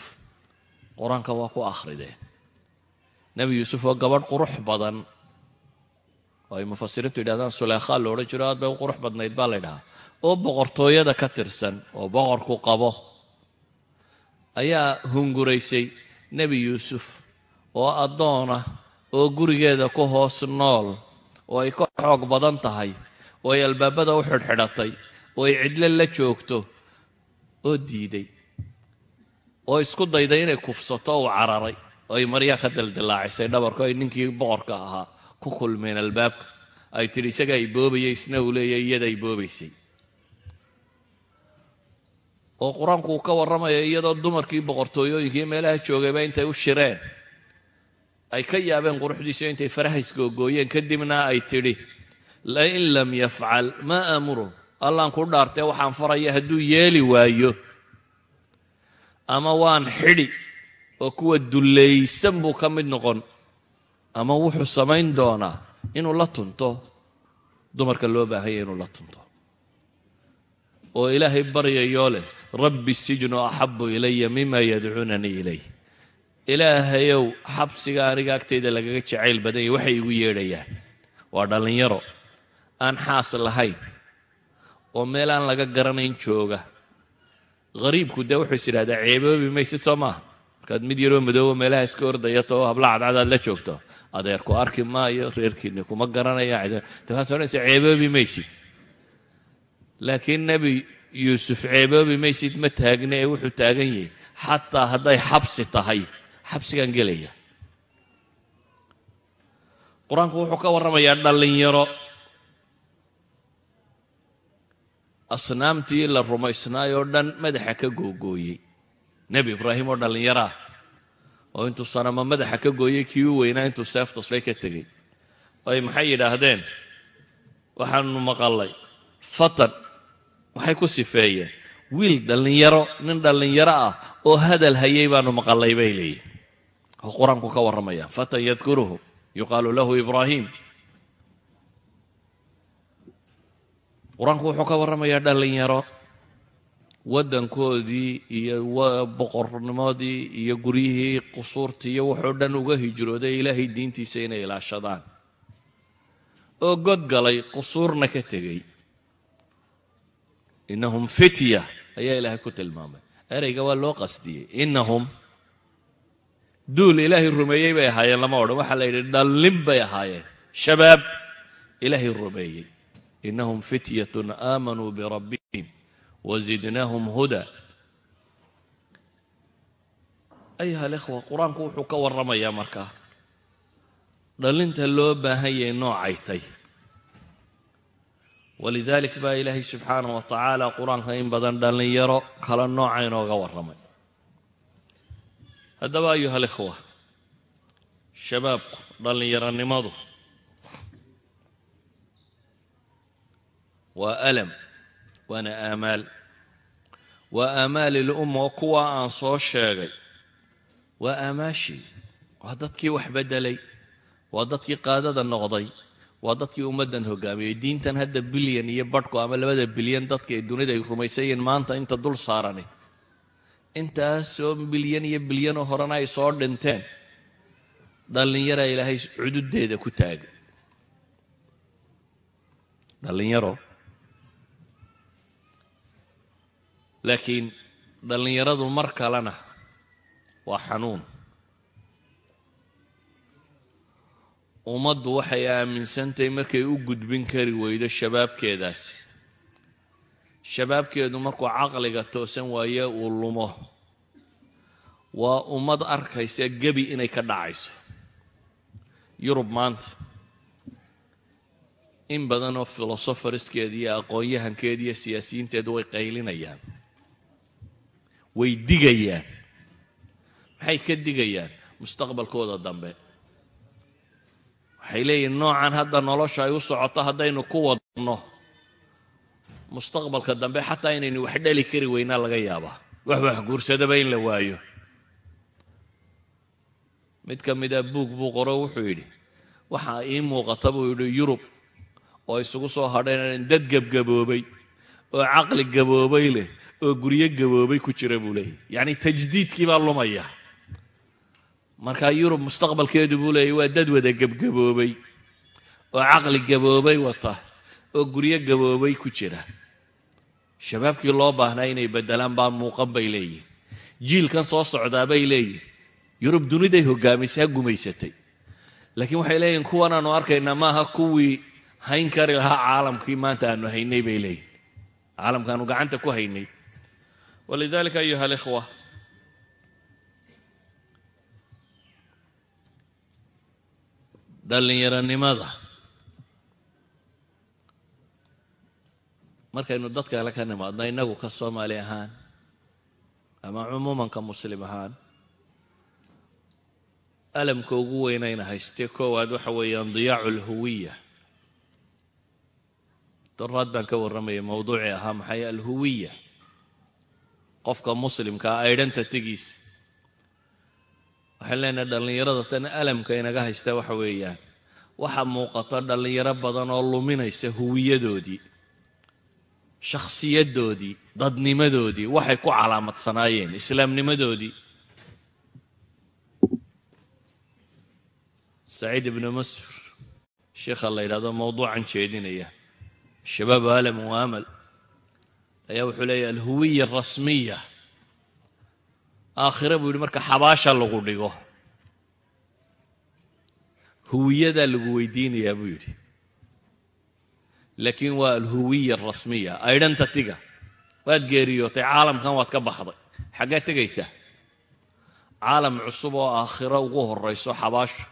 [SPEAKER 1] qur'aanka waa ku akhrideen nebi yuusuf oo gabadh qurux badan. Oo ay mufasiriintu yidhahdaan suleekhaa lo odhan jiro aad bay u qurux badnayd baa la ydhahaa oo boqortooyada ka tirsan oo boqorku qabo. Ayaa hunguraysay nebi yuusuf oo addoonah oo gurigeeda ku hoos nool oo ay ka xoog badan tahay oo ay albaabada u xidhxidhatay oo ay cidlo la joogto oo diiday oo isku dayday inay kufsato uu cararay oo ay maryaa ka daldillaacisay dhabarko ay ninkii boqorka ahaa ku kulmeen albaabka. Ay tidhi isaga ay boobayay isna uu leeyahy iyada ay boobaysay. Oo qur'aanku ka warramaya iyadoo dumarkii boqortooyooyinkii meelaha joogayba intay u shireen. Ay ka yaabeen quruxdiisu intay faraha isgoogooyeen kadibna ay tidhi lain lam yafcal maa aamuru allaan ku dhaartee waxaan faraya hadduu yeeli waayo ama waan xidhi oo kuwa dullaysan buu ka mid noqon. Ama wuxuu samayn doonaa inuu la tunto dumarka loo baahanya inuu la tunto. Oo ilaahay baryayoo leh rabbi sijnu axabu ilaya mima yadcuunanii ilayh. Ilaahayow xabsiga aniga agtayda lagaga jacayl badanya waxay igu yeedhayaan. Waa dhallinyaro. Aan xaas lahayn. Oo meel aan laga garanayn jooga hariibku dee wuxuu is idhahdaa ceeboobi maysid soo maaha. Markaad mid yaroo madoobo meelaha iska ordayato oo habla cadcadaad la joogto adeerku arki maayo reerkiinni kuma garanaya dabaad odhanaysa ceeboobi maysid laakiin nebi yuusuf ceeboobi maysid ma taagna ee wuxuu taagan yahay xataa hadday xabsi tahay xabsigaan gelaya. Qur'aanku wuxuu ka warramayaa dhallinyaro asnaamtii la rumaysnaayoo dhan madaxa ka googooyey. Nebi ibraahim oo dhallinyaro ah oo intuu sanamo madaxa ka gooyey kii u weynaa intuu seeftusbay ka tegey. Ay maxay yidhaahdeen? Waxaanu maqallay fatan waxay ku sifeeyeen. Wiil dhallinyaro nin dhallinyaro ah oo hadal hayay baanu maqallay bay leeyihiin oo qur'aanku ka warramaya fatan yadkuruhu yuqaalu lahu ibraahim qur'aanku wuxuu ka warramayaa dhallinyaro waddankoodii iyo boqornimadii iyo guryihii qusuurtii iyo wuxuu dhan uga hijrooday ilaahay diintiisa inay ilaashadaan. Oo godgalay qusuurna ka tegey. Innahum fitya ayaa ilaahay ku tilmaamay. Ereyga waa loo qasdiyey. Innahum duul ilaahay rumeeyey bay ahaayeen lama odhan. Waxaa la yidhi dhallin bay ahaayeen. Shabaab ilaahay rumeeyey innahum fityatun aamanuu birabbihim wazidnaahum huda ayuha alikhwa qur'aanku wuxuu ka warramayaa markaa dhallinta loo baahan yahay noocay tay walidalik baa ilaahay subxaanah wa tacaala qur'aanka in badan dhallinyaro kala nooca inooga warramay haddaba ayuha alikhwa shabaabku dhallinyaronimadu waa alam. Waana aamaal waa aamaali lumma oo kuwa aan soo sheegay. Waa aamaashii waa dadkii wax beddelay. Waa dadkii qaadada noqday. Waa dadkii ummaddan hogaamiyey. Diintan hadda bilyan iyo badhku ama labada bilyan dadka ee dunida ay rumaysayeen maanta inta dul saarani. Intaasoo bilyan iyo bilyanoo horena ay soo dhinteen. Dhallinyara ilaahay cududeeda ku taagay. Dhallinyaro laakiin dhallinyaradu mar kalena waa xanuun. Ummaddu waxay aaminsantahay markay u gudbin kari weydo shabaabkeedaasi shabaabkeedu markuu caqliga toosan waaye uu lumo. Waa ummad arkaysa gebi inay ka dhacayso. Yurub maanta in badanoo filosofariskeeda iyo aqoon-yahankeeda iyo siyaasiyiinteedu way qaylinayaan way digayaan. Maxay ka digayaan? Mustaqbalkooda dambe. Waxay leeyihiin noocan hadda nolosha ay u socoto haddaynu ku wadno. Mustaqbalka dambe xataa inaynu wax dhali kari weynaa laga yaabaa. Wax wax guursadaba in la waayo. Mid ka mida buug buu qoro wuxuu yidhi waxaa ii muuqata buu yidhi yurub oo isugu soo hadheen dad gebgaboobay oo caqli gaboobay leh oo guryo gaboobay ku jira buu leeyahy yacni tajdiidkii baa lumaya. Markaa yurub mustaqbalkeedu buu leeyahy waa dad wada gebgaboobay oo caqli gaboobay wata oo guryo gaboobay ku jira. Shabaabkii loo baahnaa inay beddelaan baa muuqan bay leeyihiin jiilkan soo socdaa bay leeyihiin yurub duniday hogaamisay gumaysatay. Laakiin waxay leeyihiin kuwan aanu arkaynaa maaha kuwii hayn kari lahaa caalamkii maanta aanu haynay bay leeyihiin caalamkaanu gacanta ku haynay walidalika ayuha alikhwa dhallinyaronimada markaynu dad kale ka nimaadno innagu ka soomaali ahaan ama cumuumanka muslim ahaan alamka ugu weynayna haystee koowaad waxa weeyaan diyaacu alhuwiya doraad baan ka warramayay mowduucii ahaa maxay alhuwiya qofka muslimkaa aydhanta tegiisa waxaan leenahay dhallinyarada tan alamka inaga haysta waxa weeyaan. Waxaa muuqata dhallinyaro badan oo luminaysa huwiyadoodii shakhsiyadoodii dadnimadoodii waxay ku calaamadsanaayeen islaamnimadoodii. Saciid ibnu masfur sheikha la yidhahdo mowduucan jeedinaya. Shabaab alam wa amal ayaa wuxuu leeyahy alhuwiya arasmiya aakhira buu yidhi marka xabaasha lagu dhigo. Huwiyadaa lagu weydiinayaa buu yidhi. Laakiin waa alhuwiya arasmiya aydhanta tiga. Waad geeriyootay caalamkan waad ka baxday. Xaggee tegaysaa caalam cusub oo aakhiro ugu horayso xabaashu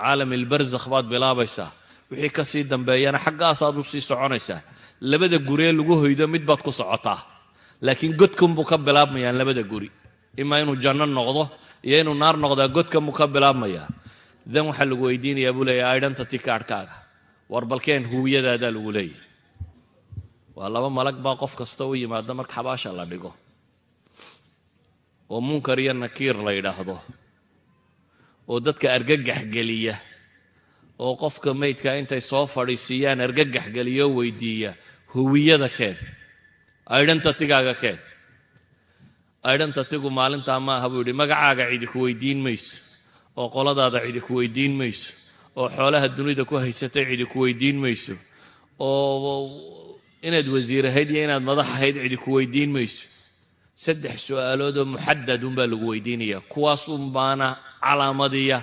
[SPEAKER 1] caalam ilbarzakh baad bilaabaysaa. Wixii ka sii dambeeyana xaggaasaad u sii soconaysaa labada guree lagu hoydo mid baad ku socotaa. Laakiin godkanbuu ka bilaabmayaan labada guri. Imaa inuu janno noqdo iyo inuu naar noqdaa godkanbuu ka bilaabmayaa. Dan waxaa lagu weydiinayaa buu leeyahy aydhanta tikaadhkaaga war balkeen huwiyadaadaa lagu leeyahy waa laba malag baa qof kasta u yimaada marka xabaasha la dhigo. Oo munkar iyo nakiir la yidhaahdo. Oo dadka argagax geliya oo qofka maydka intay soo fadhiisiiyaan argagax geliya oo weydiiya huwiyada keen aydhanta tigaaga keen aydhanta tigu maalintaa ma aha buu yidhi magacaaga cidi ku weydiin mayso oo qoladaada cidi ku weydiin mayso oo xoolaha dunida ku haysatay cidi ku weydiin mayso oo inaad wasiir ahayd iyo inaad madax ahayd cidi ku weydiin mayso. Saddex su'aalood oo muxadad unbaa lagu weydiinaya kuwaas unbaana calaamadiya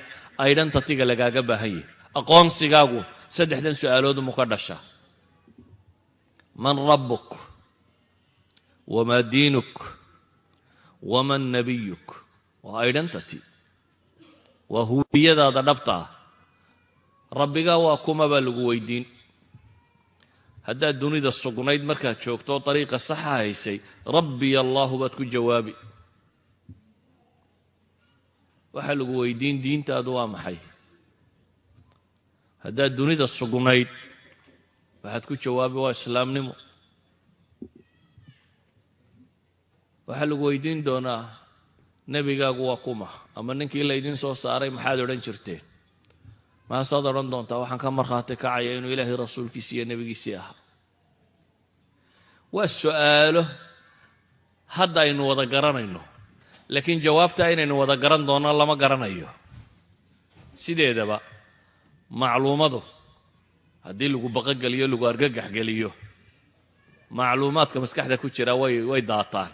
[SPEAKER 1] aydhanta tiga lagaaga baahan yahy aqoonsigaagu saddexdan su'aalood umu ka dhashaa. Man rabbuk wamaa diinuk waman nabiyuk waa aydhantati waa huwiyadaada dhabta ah. Rabbigaa waa kuma baa lagu weydiin. Haddaad dunida sugnayd markaad joogto dariiqa saxa haysay rabbiy allaahu baad ku jawaabi. Waxaa lagu weydiin diintaadu waa maxay haddaad dunida sugnayd waxaad ku jawaabi waa islaamnimo. Waxaa lagu weydiin doonaa nebigaagu waa kuma ama ninkii laydin soo saaray maxaad odhan jirteen? Maasaad odhan doontaa waxaan ka markhaati kacaya inuu ilaahay rasuulkiisii iyo nebigiisii ahaa. Waa su'aalo hadda aynu wada garanayno laakiin jawaabtaa inaynu wada garan doonno lama garanayo. Sideedaba macluumadu. Haddii lagu baqogeliyo lagu argagax geliyo macluumaadka maskaxda ku jira way daataan.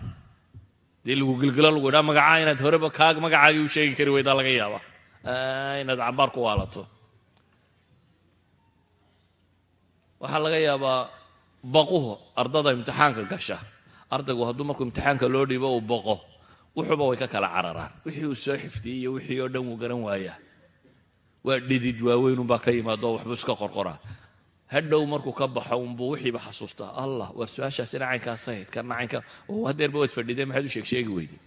[SPEAKER 1] Haddii lagu gilgilo lagu idhaa magacaa inaad horeba kaag magacaagii u sheegi kari weydaa laga yaaba inaad cabaar ku waalato. Waxaa laga yaabaa baquhu ardada imtixaanka gasha. Ardaygu hadduu markuu imtixaanka loo dhiibo uu boqo. Wuxuuba way ka kala cararaan. Wixii uu soo xifdiyey iyo wixii oo dhan wuu garan waayaa waa dhidid waaweynunbaa ka yimaado waxbuu iska qorqoraa hadhow markuu ka baxo unbuu wixiiba xasuustaa. Allah waar su'aashaasina caynkaas ahayd. Kana caynkaa hadeerba waad fadhideen maxaad u sheeg sheegi weyday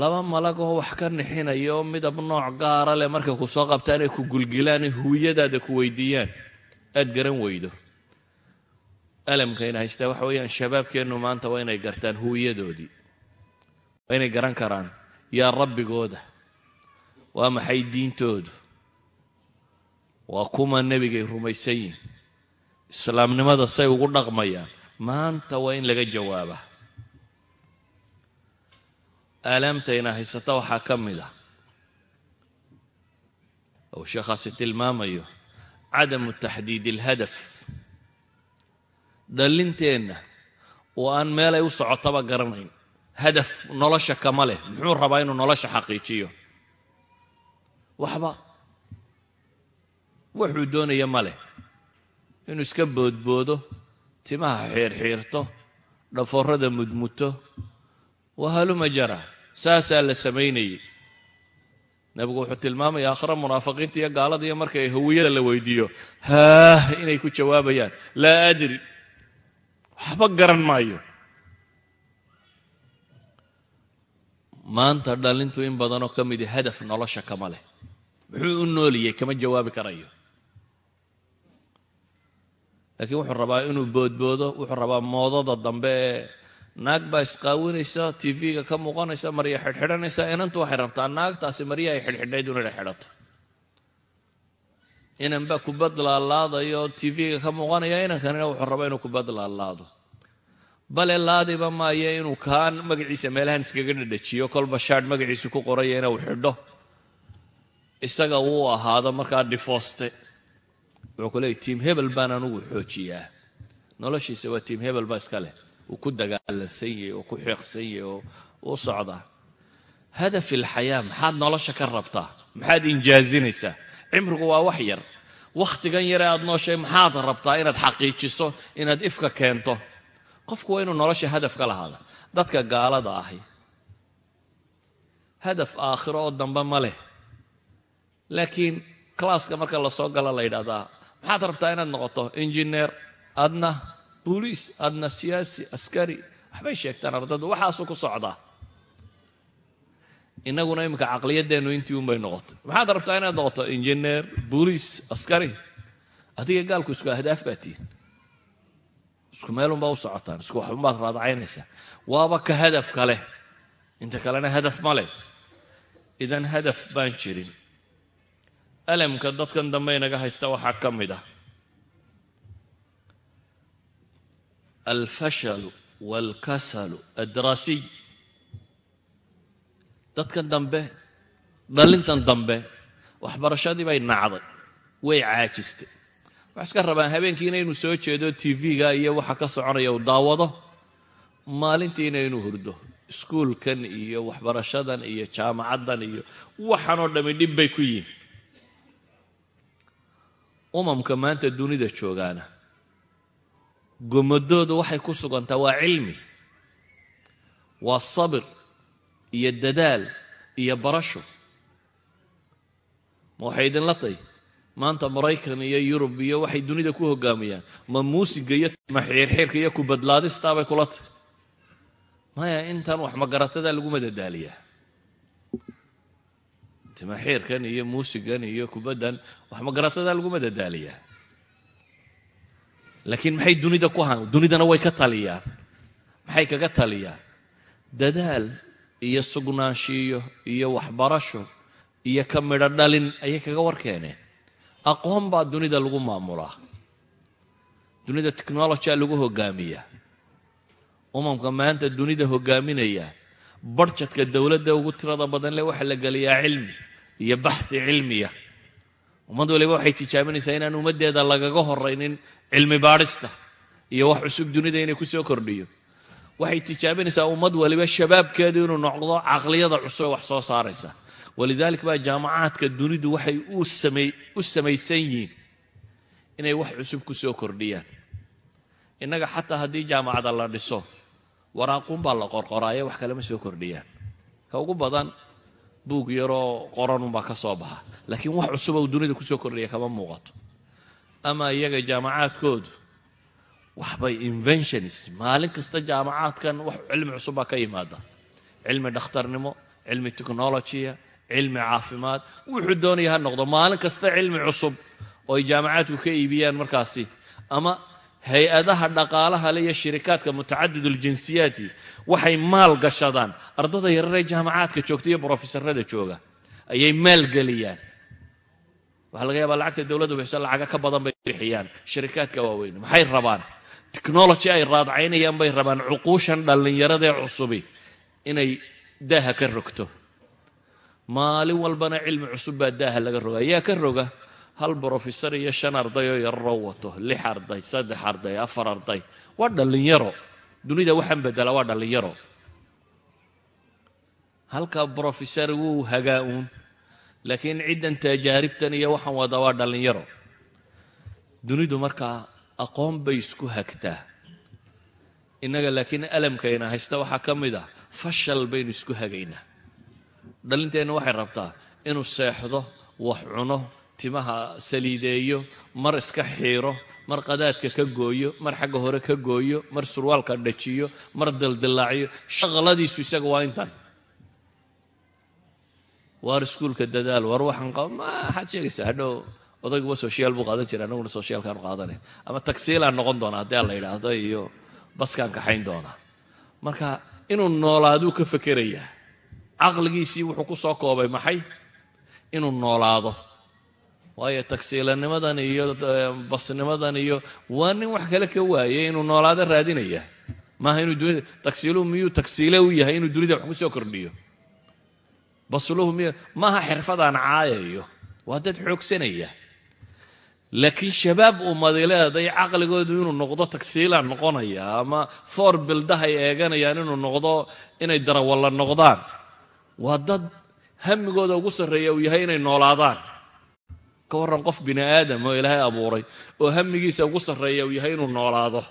[SPEAKER 1] laba malagoo wax ka nixinaya oo midab nooc gaara leh markay ku soo qabtaan ay ku gulgilaanay huwiyadaada ku weydiiyaan. Aad garan weydo. Alamkayna haystaa waxa weeyaan shabaabkeennu maanta waa inay gartaan huwiyadoodii waa inay garan karaan yaa rabbigooda waa maxay diintoodu? Waa kuma nebigay rumaysan yihiin islaamnimada say ugu dhaqmayaan. Maanta waa in laga jawaabaa aalaamtayna haysata waxaa ka mid ah. Ou sheekhaasi tilmaamayo cadamu taxdiid alhadaf dhallinteenna oo aan meelay u socotaba garanayn. Hadaf nolosha kama leh. Muxuu rabaa inuu nolosha xaqiijiyo waxba. Wuxuu doonaya ma leh inuu iska boodboodo timaha xiirxiirto dhaforrada mudmuto. Wahaluma jara saasaa la samaynayey. Nebigu wuxuu tilmaamaya akhre munaafiqiinta iyo gaalada iyo markay hawiyada la weydiiyo. Haah inay ku jawaabayaan. Laa adri. Waxba garan maayo. Maanta dhalintu in badanoo ka midi hadaf nolosha kama leh muxuu u nooliyey? Kama jawaabi karayo. Laakiin wuxuu rabaa inuu boodboodo wuxuu rabaa moodada dambe ee naag baa isqaawinaysa tv-ga ka muuqanaysa marya xidhxidhanaysa. Inantu waxay rabtaa naagtaasi marya ay xidhxidhayd inay xidhato inan baa kubad laalaadayo tv-ga ka muuqanaya inankanina wuxuu rabaa inuu kubad laalaado bale laadiba maayo inuu kaan magaciisa meelahan iskaga dhadhajiyo kolba shaadh magaciisu ku qoraya inuu xidho isaga wuu ahaado markaa dhifooste wuxuu ku leeyay tiim hebel baan anugu xoojiyaa. Noloshiisa waa tiim hebel baa iska leh. Wuu ku dagaalansan yahay oo ku xiiqsan yahay oo u socdaa hadaf ilxayaa maxaad nolosha ka rabtaa? Maxaad injaazinaysaa? Cimrigu waa wax yar. Wakhtigan yare aad nooshay maxaad rabtaa inaad xaqiijiso inaad ifka keento? Qofku waa inuu nolosha hadaf ka lahaada dadka gaalada ahi. Hadaf aakhiro oo dambe ma leh laakiin classka marka la soo galo la yidhahdaa maxaad rabtaa inaad noqoto injineer adna booliis adna siyaasi askari waxbay sheegtaan ardaydu waxaasuu ku socdaa. Innaguna iminka caqliyadeennu intii unbay noqotay. Maxaad rabtaa inaad noqoto injineer booliis askari? Adiga gaalku isku ahdaaf baa tihin. Isku meelunbaa u socotaan isku waxunbaad raadacaynaysaa waaba ka hadaf kale. Inta kalena hadaf ma leh. Idan hadaf baan jirin alamka dadkan dambe inaga haysta waxaa ka mid ah. Alfashalu waalkasalu addaraasiy dadkan dambe dhalintan dambe waxbarashadii bay nacday way caajistay waxay iska rabaan habeenkiina inuu soo jeedo tv-ga iyo waxa ka soconaya uu daawado maalintiina inuu hurdo iskuulkan iyo waxbarashadan iyo jaamacaddan iyo waxanoo dhammi dhib bay ku yihiin umamka maanta dunida joogaana. Gomadoodu waxay ku sugantaa waa cilmi waa sabir iyo dadaal iyo barasho. Ma waxay idinla tay maanta maraykan iyo yurub iyo waxay dunida ku hogaamiyaan ma muusiga iyo ma xiirxiirka iyo kubadlaadistaabay kula tay maya intan wax magaratada lagu madadaaliyaa timaxiirkan iyo muusigan iyo kubaddan wax magaratada lagu madadaaliyaa? Laakiin maxay dunida ku han dunidana way ka taliyaan maxay kaga taliyaan dadaal iyo sugnaanshiiyo iyo waxbarasho iyo ka midho dhalin ayay kaga warkeeneen aqoon baa dunida lagu maamulaa. Dunida technologya lagu hogaamiyaa. Umamka maanta dunida hogaaminaya. Barjadka dowladda ugu tirada badan le waxaa la geliyaa cilmi iyo baxhi cilmiya. Ummad waliba waxay tijaabinaysaa inaan ummaddeeda lagaga horaynin cilmi baadhista iyo wax cusub dunida inay ku soo kordhiyo. Waxay tijaabinaysaa ummad waliba shabaabkeedu inuu noqdo caqliyada cusub ee wax soo saaraysa. Walidalik baa jaamacaadka dunidu waxay u samaysan yihiin inay wax cusub ku soo kordhiyaan. Innaga xataa haddii jaamacada la dhiso waraaquunbaa la qorqoraayo wax kalema soo kordhiyaan. Ka ugu badan buug yaroo qoranunbaa ka soo baxa. Laakiin wax cusuba uu dunida ku soo kordhiya kama muuqato. Ama iyaga jaamacaadkoodu waxbay inventions maalin kasta jaamacaadkan wax cilmi cusub baa ka yimaada. Cilmi dhakhtarnimo cilmi technolojiya cilmi caafimaad wuxuu doonaya ha noqdo maalin kasta cilmi cusub oo ay jaamacaadku ka iibiyaan markaasi. Ama hay'adaha dhaqaalaha le iyo shirikaadka mutacadid uljinsiyaati waxay maal gashadaan. Ardada yararee jaamacaadka joogta iyo brofesorada jooga ayay maalgeliyaan waxaa laga yaabaa lacagta dowladda bixisa lacaga ka badan bay bixiyaan. Shirikaadka waaweyn maxay rabaan? Technology ay raadcaynayaan bay rabaan. Cuquushan dhallinyaradee cusubi inay daaha ka rogto. Maalin walbana cilmi cusub baa daaha laga roga ayaa ka roga hal brofesor iyo shan arday oo yararoo wato lix arday saddex arday afar arday. Waa dhallinyaro dunida waxaan bedela waa dhallinyaro halka brofesor wuu hagaa uun. Laakiin ciddan tajaaribtan iyo waxaan wadaa waa dhallinyaro dunidu markaa aqoon bay isku hagtaa. Innaga laakiin alamkayna haysta waxaa ka mid ah fashal baynu isku hagaynaa. Dhalinteenna waxay rabtaa inuu seexdo wax cuno timaha saliideeyo mar iska xiiro mar qadaadka ka gooyo mar xagga hore ka gooyo mar surwaalka dhajiyo mar daldillaaciyo shaqaladiisu isaga waa intan waar iskuulka dadaal war waxaan qaba ma waxaad sheegaysaa hadhow odayguba soshiyaal buu qaadan jira anaguna soshiyaalkaan qaadane ama tagsiilaan noqon doona haddii la yidhaahdo iyo baskaan kaxayn doonaa. Marka inuu noolaaduu ka fekerayaa caqligiisii wuxuu ku soo koobay maxay? Inuu noolaado waayo tagsiilanimadan iyo basnimadan iyo waa nin wax kale ka waayay inuu noolaado raadinaya. Maaha inuu dunida tagsiiluhu miyuu tagsiile u yahay inuu dunida wax ku soo kordhiyo? Basluhu miy maaha xirfadaan caayayo? Waa dad xoogsanaya. Laakiin shabaab ummadi leeday caqligoodu inuu noqdo tagsiilaan noqonaya ama foor bildahay eeganayaan inuu noqdo inay darawalla noqdaan. Waa dad hamigooda ugu sarreeya uu yahay inay noolaadaan ka warran qof bini aadam oo ilaahay abuuray oo hamigiisa ugu sarreeya uu yahay inuu noolaado.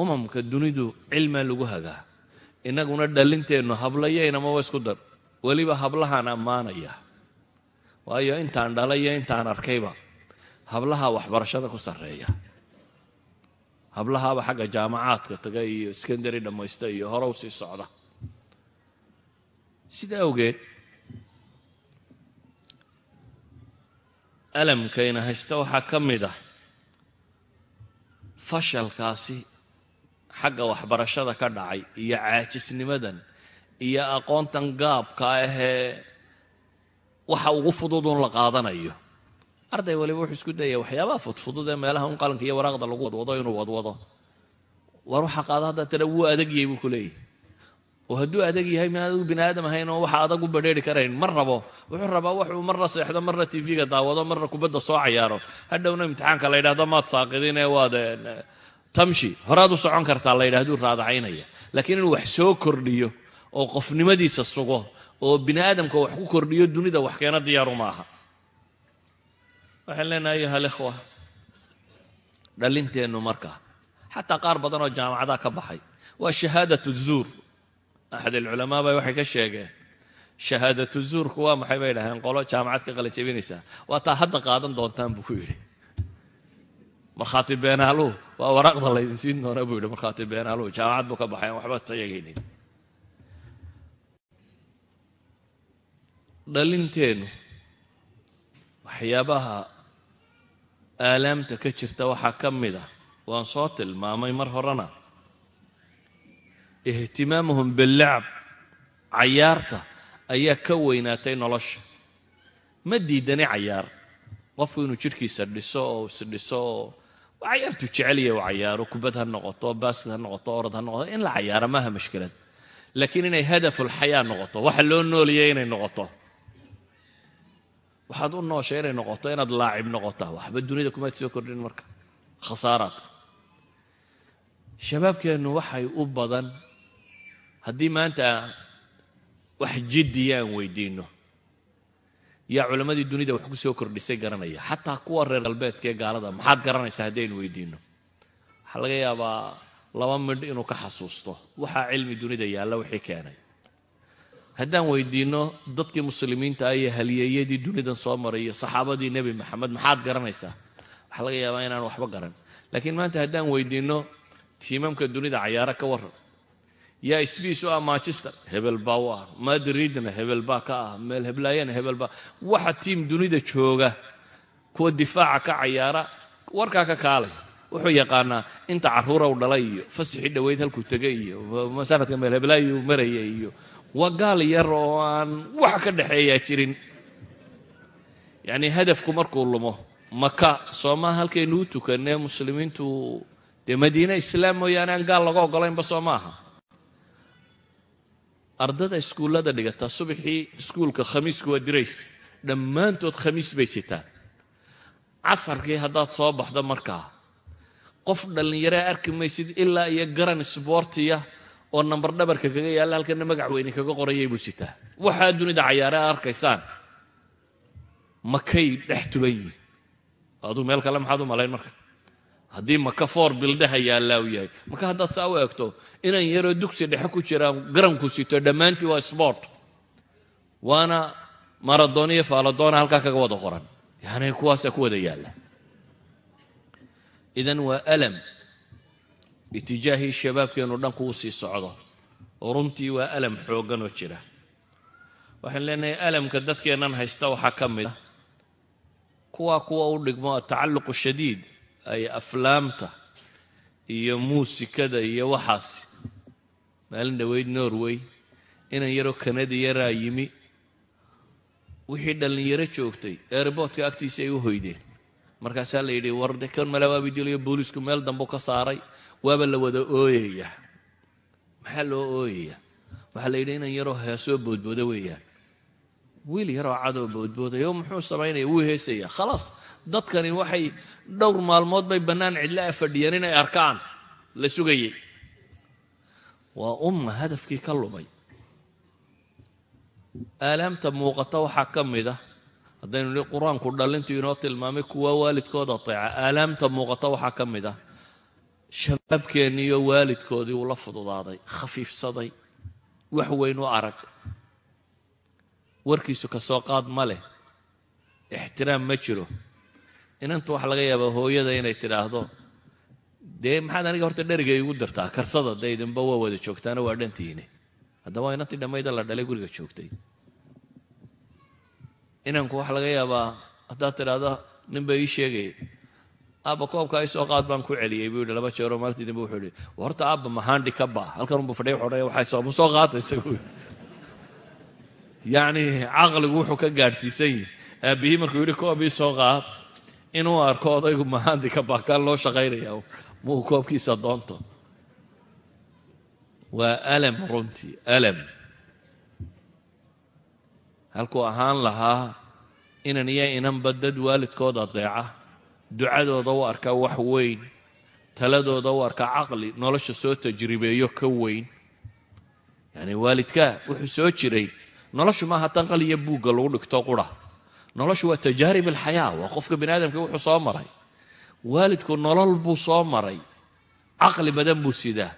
[SPEAKER 1] Umamka dunidu cilmaa lagu hagaa innaguna dhallinteennu hablayaynama wa isku dar. Weliba hablahaan ammaanaya. Waayo intaan dhalayo intaan arkayba hablaha waxbarashada ku sarreeya. Hablahaaba xagga jaamacaadka taga iyo skandari dhammaysta iyo horow sii socda. Sida awgeed alamkayna haysta waxaa ka mid ah fashalkaasi xagga waxbarashada ka dhacay iyo caajisnimadan iyo aqoontan gaabka ahee waxa ugu fududuun la qaadanayo. Arday waliba wuxuu isku dayaya waxyaabaha fudfudud ee meelaha un qalanka iyo waraaqda lagu wadwado inuu wadwado. War waxaa qaada hadda tana wuu adagyahay buu ku leeyahy oo hadduu adag yahay miaadu bini aadam ahayn oo waxa adag u badheeri karayn ma rabo. Wuxuu rabaa waxuu marna seexdo marna tv-ga daawado marna kubadda soo cayaaro. Hadhowna imtixaanka la yidhahdo maad saaqidinee waad tamshi. Horaad u socon kartaa la yidhahduu raadacaynaya laakiin inuu wax soo kordhiyo oo qofnimadiisa sugo oo bini aadamka wax ku kordhiyo dunida wax keena diyaaru ma aha waxaan leenahay ayuha alikhwa dhallinteennu markaa xataa qaar badan oo jaamacadaa ka baxay waa shahaadatu zuur axad alculamaa bay waxay ka sheegeen shahaadatu zuurku waa maxay bay dhaheen qolo jaamacad ka qala jebinaysaa waa taa hadda qaadan doontaan buu ku yidhi markhaati beenaaluhu waa waraaqda laydin siin doona buu yidhi markhaati beenaaluhu jaamacad buu ka baxay waxba tayagaynin dhalinteennu waxyaabaha aalaamta ka jirta waxaa ka mid ah waan soo tilmaamay mar horena ihtimaamuhum billacb cayaarta ayaa ka weynaatay nolosha. Ma diidani cayaar? Qofku inuu jidhkiisa dhiso oo isdhiso oo cayaartu jecelya u cayaaro kubad ha noqoto baaskid ha noqoto orod ha noqoto in la cayaaro maaha mashkilad. Laakiin inay hadafulxayaa noqoto waxa loo noolaya inay noqoto. Waxaad u nooshay inay noqoto inaad laacib noqotaa waxba dunida kumaad soo kordhin marka. Khasaaraad. Shabaabkeennu waxay u badan haddii maanta wax jiddiya aan weydiinno yaa culammadii dunida wax ku soo kordhisay garanaya. Xataa kuwa reer galbeedkaee gaalada maxaad garanaysaa haddii aynu weydiinno? Waxaa laga yaabaa laba midh inuu ka xasuusto. Waxaa cilmi dunida yaalla wixii keenay. Haddaan weydiinno dadkii muslimiinta ah iyo haliyeeyadii dunidan soo maray iyo saxaabadii nebi maxamed maxaad garanaysaa? Waxaa laga yaabaa inaan waxba garan. Laakiin maanta haddaan weydiinno tiimamka dunida cayaaro ka waran yaa sbiis u ah manchester. Hebel baa u ah. Madridna hebel baa ka ah. Meel heblaayana hebel baa. Waxa tiim dunida jooga kuwa difaaca ka cayaara warkaa ka kaalay. Wuxuu yaqaanaa inta carruura u dhalay iyo fasixii dhoweyd halkuu tegay iyo sanadka meel heblaayuu maraya iyo waa gaal yar oo aan wax ka dhexeeyaa jirin. Yacnii hadafku markuu lumo maka soomaa halkaynu u tukanee muslimiintu? Dee madiine islaam mooyaane aan gaal laga ogolaynba soo maaha ardada iskuullada dhigata subaxii iskuulka khamiisku waa dirays dhammaantood khamiis bay sitaan. Casarkii haddaad soo baxdo markaa qof dhallinyaraa arki maysid ilaa iyo garan sboortiya oo nambar dhabarka kaga yaalla halkana magac weyne kaga qorayay buu sitaa. Waxaa dunida cayaare a arkaysaan. Makay dhex tuban yihiin aduu meel kale maxaad u malayn marka haddii maka foor bildaha yaallaa u yahay. Maka haddaad saa u eegto inaan yaroo dugsi dhexe ku jiraan garanku sito dhammaantii waa sbort waana maradoon iyo faaladoona halkaa kaga wada qoran. Yani kuwaasaa ku wada yaalla. Idan waa alam. Itijaahii shabaabkeenu dhanku u socdo. Runtii waa alam xooggan oo jira. Waxaan leenahay alamka dadkeennan haysta waxaa ka mid a kuwaa kuwa u dhigmo atacalluqu shadiid ay aflaamta iyo muusikada iyo waxaasi maalin dhoweyd norway inan yaroo kanadi yaraa yimi. Wixii dhallinyaro joogtay eeriboodka agtiisa ay u hoydeen. Markaasaa la yidhi war de kan malawaabi diliyo booliisku meel dambu ka saaray waaba la wada ooyaya maxaa loo ooyaya waxaa la yidhi inan yaroo heesoo boodbooda weeyaan wiil yaroo cadoo boodbooday oo muxuu samaynaya wuu heesaya. Khalaas dadkani waxay dhowr maalmood bay bannaan cidla a fadhiyeen inay arkaan. La sugayey. Waa umma hadafkii ka lumay. Aalaamta muuqata waxaa ka mid ah haddaynu nihi qur'aanku dhallintu inoo tilmaamay kuwa waalidkooda ateeca aalaamta muuqata waxaa ka mid ah shabaabkeenniiyo waalidkoodii uu la fududaaday khafiifsaday wax weyn u arag warkiisu ka soo qaad ma leh. Ixtiraam ma jiro. Inantu waxaa laga yaabaa hooyada inay tidhaahdo. Dee maxaad aniga horta dheriga igu dirtaa karsada dee idinba waa wada joogtaana waa dhantiine haddaba waa inantii dhammayda la dhalay guriga joogtay. Inanku waxaa laga yaabaa haddaad tidhaahdo ninba ii sheegaya aabba koobka ay soo qaad baan ku celiyey buu yidhi laba jeeroo maalintii dambe wuxuu yidhi horta aabba mahaandhi ka baa. Halkan unbu fadhiya wuxuu dhaya waxay soo ma soo qaataysa buu yacni caqligu wuxuu ka gaadhsiisan yihi aabbihii markuu yidhi koobii soo qaad inuu arko odaygu mahaandhi ka baa kaan loo shaqaynaya muu koobkiisa doonto. Waa alam runtii alam. Halkuu ahaan lahaa inan iyo inanba dad waalidkood adeeca ducadooda u arkaa wax weyn taladooda u arkaa caqli nolosha soo tajribeeyo ka weyn. Yacni waalidkaa wuxuu soo jiray noloshu maaha tanqal iyo buugga lagu dhigto qura. Noloshu waa tajaarib alxayaa waa qofka bini aadamka wuxuu soo maray. Waalidku nolol buu soo maray. Caqli badan buu sidaa.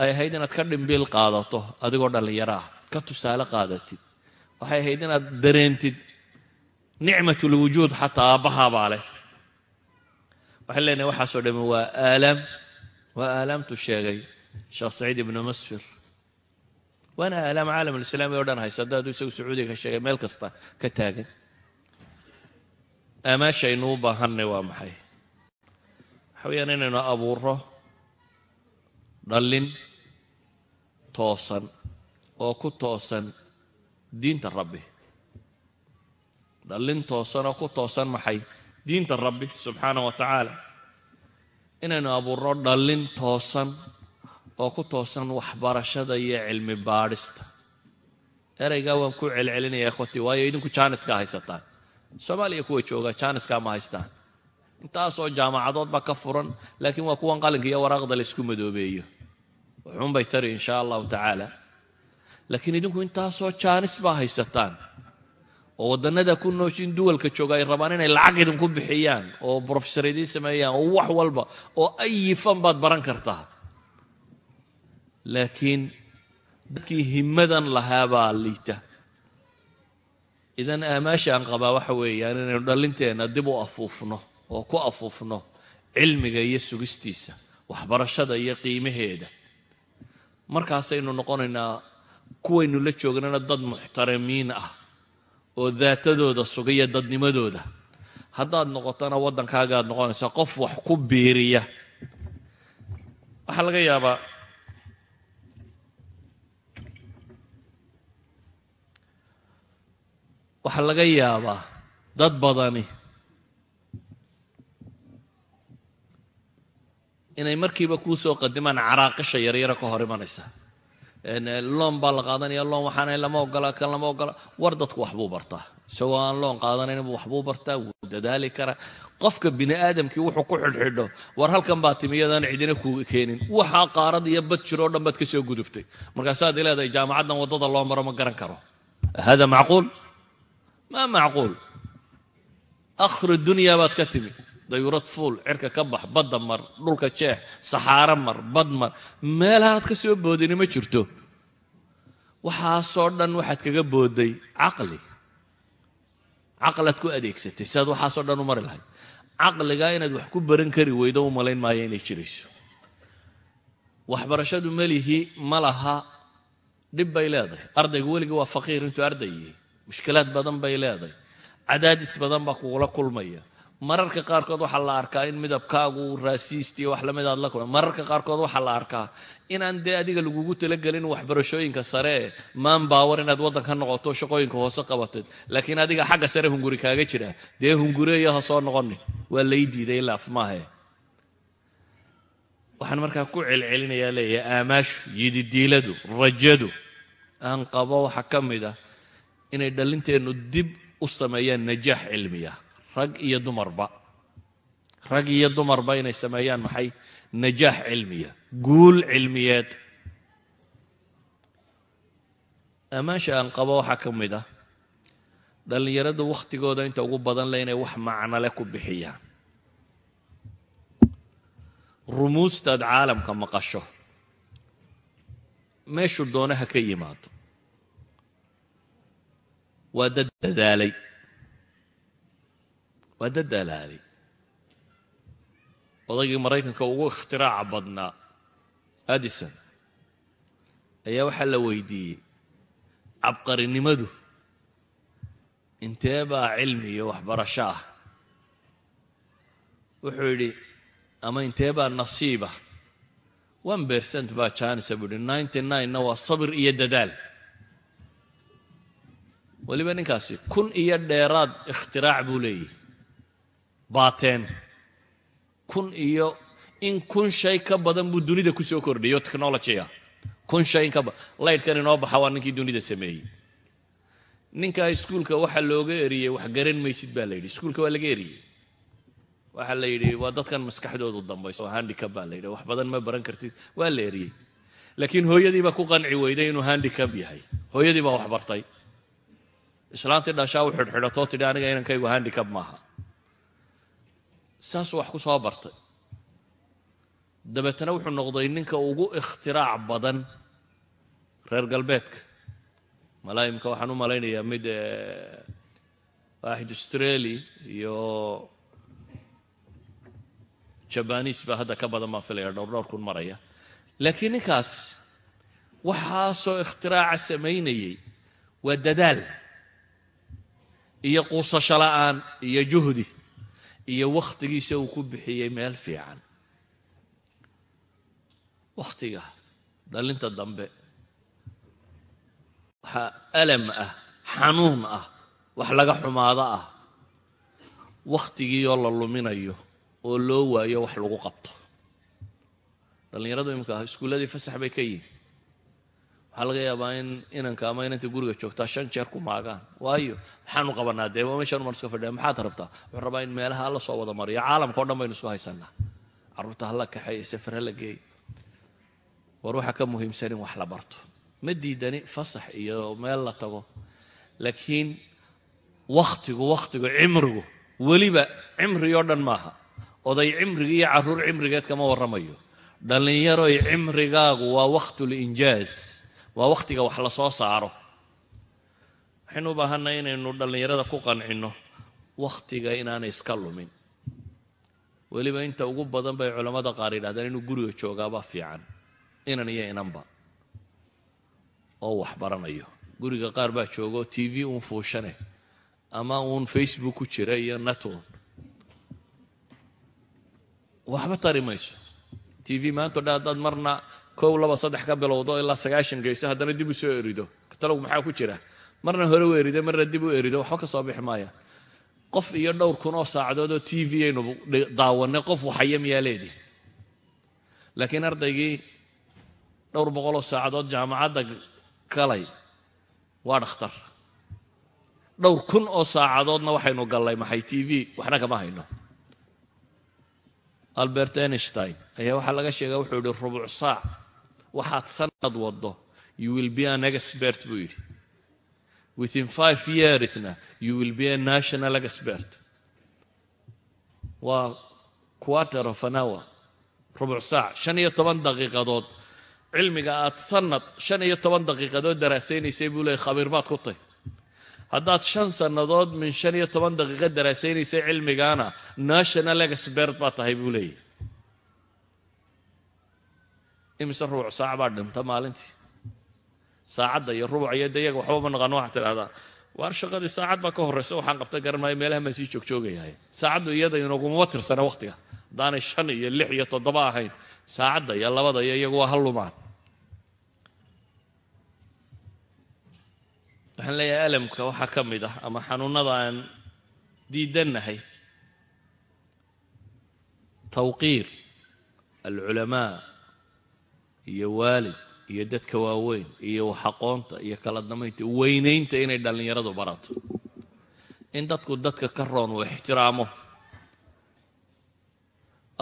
[SPEAKER 1] Ay ahayd inaad ka dhimbiil qaadato adigoo dhallinyaro ah ka tusaale qaadatid. Waxay ahayd inaad dareentid nicmatulwujuud xataa aabbahaabaa leh. Waxaan leenahay waxaasoo dhamme waa aalaam waa aalaamtu sheegay sheekh saciid ibnu masfir waana aalaam caalam alislaami o dhan haysa haddaadu isagu sacuudiga ka sheegay meel kasta ka taagan aamaashaynu u baahanay waa maxay waxa weyaan inaynu abuuro dhallin toosan oo ku toosan diinta rabbi dhallin toosan oo ku toosan maxay diinta rabbi subxaana wa tacaala inaynu abuurno dhallin toosan oo ku toosan waxbarashada iyo cilmi baadhista. Ereygaa waan ku celcelinaya ikhwati waayo idinku jaaniska haysataan soomaaliya kuwa jooga jaaniska ma haystaan. Intaasoo jaamacadood baa ka furan laakiin waa kuwan qalinka iyo waraaqda la isku madoobeeyo. Wuxuunbay tari insha allahu tacaala. Laakiin idinku intaasoo jaanis baa haysataan oo waddannada ku nooshin duwalka jooga ay rabaan inay lacag idinku bixiyaan oo brofesor idiin sameeyaan oo wax walba oo ayi fan baad baran kartaa laakiin dadkii himmadan lahaabaa liita. Idan aamaashaan qabaa waxa weeyaan inaynu dhallinteenna dib u afuufno oo ku afuufno cilmiga iyo sugistiisa waxbarashada iyo qiimaheeda. Markaasaynu noqonaynaa kuwaynu la joognana dad muxtaramiin ah oo daatadooda sugaya dadnimadooda. Haddaad noqotona waddankaagaad noqonaysaa qof wax ku biiriya. Waxaa laga yaabaa waxaa laga yaabaa dad badani inay markiiba kuu soo qadimaan caraaqisha yaryaro ka hor imanaysa. Loon baa la qaadanaya loon waxaana lama ogola kan lama ogola. War dadku waxbuu bartaa. Isagoo aan loon qaadanaynbu waxbuu bartaa wuu dadaali karaa. Qofka bini aadamkii wuxuu ku xidhxidho war halkan baa timi iyadaan cidina ku keenin. Waxaa qaarad iyo bad jiroo dhan baad ka soo gudubtay. Markaasaad leedahay jaamacaddan waddada loo maro ma garan karo. Hada macquul maa macquul akhri dunya baad ka timi dayurad fuul cirka ka bax badda mar dhulka jeex saxaaro mar bad mar meelahaad ka soo boodini ma jirto waxaasoo dhan waxaad kaga booday caqli caqlaad ku adeegsatay siaad waxaasoo dhan u mari lahayd caqligaa inaad wax ku baran kari weydo u malayn maayo inay jirayso waxbarashadu melihi ma laha dhib leedahay ardaygu weligii waa faqiir intuu arday mushkilaad badan bay leedahay. Cadaadis badan baa kugula kulmaya. Mararka qaarkood waxaa la arkaa in midabkaagu raasiist iyo wax la mid aad la kulma mararka qaarkood waxaa la arkaa inaan dee adiga lagugu talagelin waxbarashooyinka saree maan baawar inaad waddan ka noqoto shaqooyinka hoose qabatid. Laakiin adiga xagga sare hunguri kaaga jira. Dee hungureeyo ha soo noqonin waa lay diiday laaf waxaan markaa ku celcelinayaa leeyahay aamaashu yididiiladu rajadu. Aan qabo waxaa ka mid ah inay dhallinteennu dib u sameeyaan najaax cilmiya. Rag iyo dumarba. Rag iyo dumarba inay sameeyaan maxay? Najaax cilmiya. Guul cilmiyeed. Ammaasha aan qabo waxaa ka mid ah dhallinyaradu wakhtigooda inta ugu badan le inay wax macnole ku bixiyaan. Rumuustaad caalamka maqasho. Meeshuu doone ha ka yimaado waa dad dadaalay. Waa dad dalaalay odaygii maraykanka ugu ikhtiraaca badnaa addison ayaa waxaa la weydiiyey cabqarinimadu intee baa cilmi iyo waxbarasho ah? Wuxuu yidhi ama intee baa nasiiba one bercent baa janisa buu yihi ninety ninena waa sabir iyo dadaal weliba ninkaasi kun iyo dheeraad ikhtiraac buu leeyahy baateen. Kun iyo in kun shay ka badan buu dunida ku soo kordhiyo technologya kun shay in ka badan laydhkan inoo baxa waa ninkii dunida sameeyey. Ninkaa iskuulka waxaa looga eriyey wax garan maysid baa la yidhi. Iskuulka waa laga eriyey. Waxaa la yidhi waa dadkan maskaxdoodu dambayso handicab baa la yidhi. Wax badan ma baran kartid waa la eriyey. Laakiin hooyadiibaa ku qanci weyday inuu handicab yahay. Hooyadii baa wax bartay islaantii dhashaa u xidhxidhatoo tidhi aniga inankaygu handicab maaha. Saasuu wax ku soo bartay. Dabeetana wuxuu noqday ninka ugu ikhtiraac badan reer galbeedka. Malaayimka waxaan u malaynayaa mid waaxid australia iyo jabanis baa hadda ka badan baan filaya dhowr dhowr kun maraya. Laakiin ninkaas waxaasoo ikhtiraaca samaynayey waa dadaal iyo quusasho la'aan iyo juhdi iyo wakhtigiisa uu ku bixiyey meel fiican. Wakhtiga dhallinta dambe waxaa alam ah xanuun ah wax laga xumaado ah. Wakhtigiioo la luminayo oo loo waayo wax lagu qabto. Dhallinyaradu imika iskuulladii fasax bay ka yihiin waxaa laga yaabaa in inanka ama inanta guriga joogtaa shan jeer ku maagaan. Waayo maxaanu qabanaa dee meeshaan umaan iska fadhiya maxaad rabtaa? Wuxuu rabaa in meelaha alla soo wada mariyo. Caalamka o dhan baynu isu haysanaa. Carruurta hala kaxeeya safar hala geeyo. War waxaa ka muhiimsan in wax la barto. Ma diidani fasax iyo meel la tago. Laakiin wakhtigu wakhtigu cimrigu weliba cimrigoo dhan maaha. Oday cimrigi iyo carruur cimrigeed kama warramayo. Dhallinyaroy cimrigaagu waa wakhtulinjaaz waa wakhtiga wax la soo saaro. Waxaynu u baahanay inaynu dhallinyarada ku qancinno wakhtiga inaanay iska lumin. Weliba inta ugu badan bay culammada qaar yidhahdeen inuu guriga joogaabaa fiican. Inan iyo inanba. Oo wax baranayo. Guriga qaar baa joogo t v uun fuushane ama uun facebook ku jira iyo network waxba tari mayso. T v maanto dha haddaad marna kow laba saddex ka bilowdo ilaa sagaashan geyso haddana dib u soo erido. Katalogu maxaa ku jira? Marna hore u erido marna dib u erido waxba ka soo bixi maaya. Qof iyo dhowr kun oo saacadood oo t v aynu daawanay qof waxaya miyaa leedii laakiin ardaygii dhowr boqoloo saacadood jaamacadda galay waa dhakhtar. Dhowr kun oo saacadoodna waxaynu gallay maxay t v? Waxna kama hayno. Albert einstein ayaa waxaa laga sheega wuxuu yidhi rubuc saac waxaad sanad waddo. You will be an expert buu yidhi. Within five yearsna you will be a national expert. Waa quarter of an hour rubuc saac shan iyo toban daqiiqadood. Cilmiga aad sanad shan iyo toban daqiiqadood daraasaynaysay buu leeyay khabiir baad ku tahy haddaad shan sannadood min shan iyo toban daqiiqo daraasaynaysay cilmigaana national expert baad tahay buu leeyahy imise rubuc saac baa dhinta maalintii. Saacadda iyo rubuc iyo de iyaga waxba ma naqaano waxaad tidhahdaa waar shaqadii saacad baa ka horraysa waxaan qabta garan maayo meelahan sii joogjoogayay saacaddu iyada inagumama tirsana wakhtiga haddaanay shan iyo lix iyo toddoba ahayn saacadda iyo labada iyo iyagu waa hallumaan waxaan leeyahay alamka waxaa ka mid ah ama xanuunnada aan diidannahay tawqiir alculamaa iyo waalid iyo dadka waaweyn iyo waxaqoonta iyo kala damaynta weynaynta inay dhallinyaradu barato. In dadku dadka ka roon uu ixtiraamo.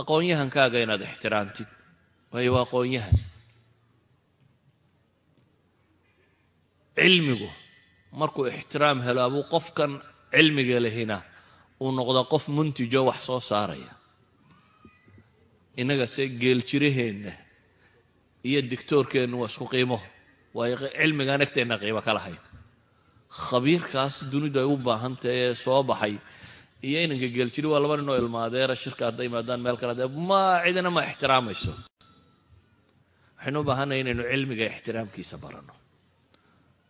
[SPEAKER 1] Aqoon-yahankaaga inaad ixtiraamtid waayo waa aqoon-yahan. Cilmigu markuu ixtiraam helo abuu qofkan cilmiga lehina uu noqda qof muntijo wax soo saaraya. Innaga se geeljiraheenna iyo dictoorkeennu waa isku qiimo. Waayo cilmigaan agteenna qiimo ka lahayn khabiirkaas dunidu ay u baahantahe ee soo baxay. Iyo inanka geeljiri waa laba ninoo ilmaadeera shirka hadday maadaan meel kale. Ma cidina ma ixtiraamayso. Waxaynu u baahannahay inaynu cilmiga ixtiraamkiisa baranno.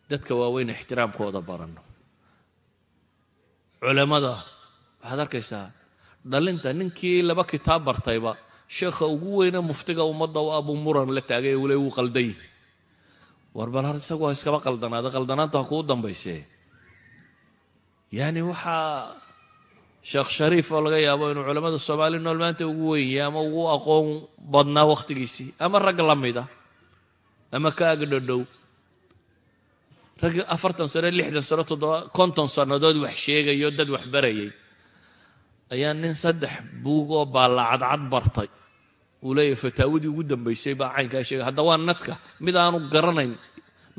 [SPEAKER 1] Dadka waaweyn ixtiraamkooda baranno. Culammada waxaad arkaysaa dhalinta ninkii laba kitaab bartayba sheekha ugu weyne muftiga ummadda u abuu muran la taagay wule wuu bal har isagu ha iskaba qaldanaada qaldanaanta ha kuu dambaysee. Yacni waxaa sheekh shariif oo laga yaabo inuu culammada soomaali nool maanta ugu weynyahay ama ugu aqoon badnaa wakhtigiisii ama rag la mida ama ka agdhodhow rag afartan sano lixdan sano toddoba konton sannadood wax sheegayo dad wax barayay. Ayaa nin saddex buugoo baallacadcad bartay uu leeyahy fataawadii ugu dambaysay baa caynkaa sheegay hadda waa nadka. Mid aanu garanayn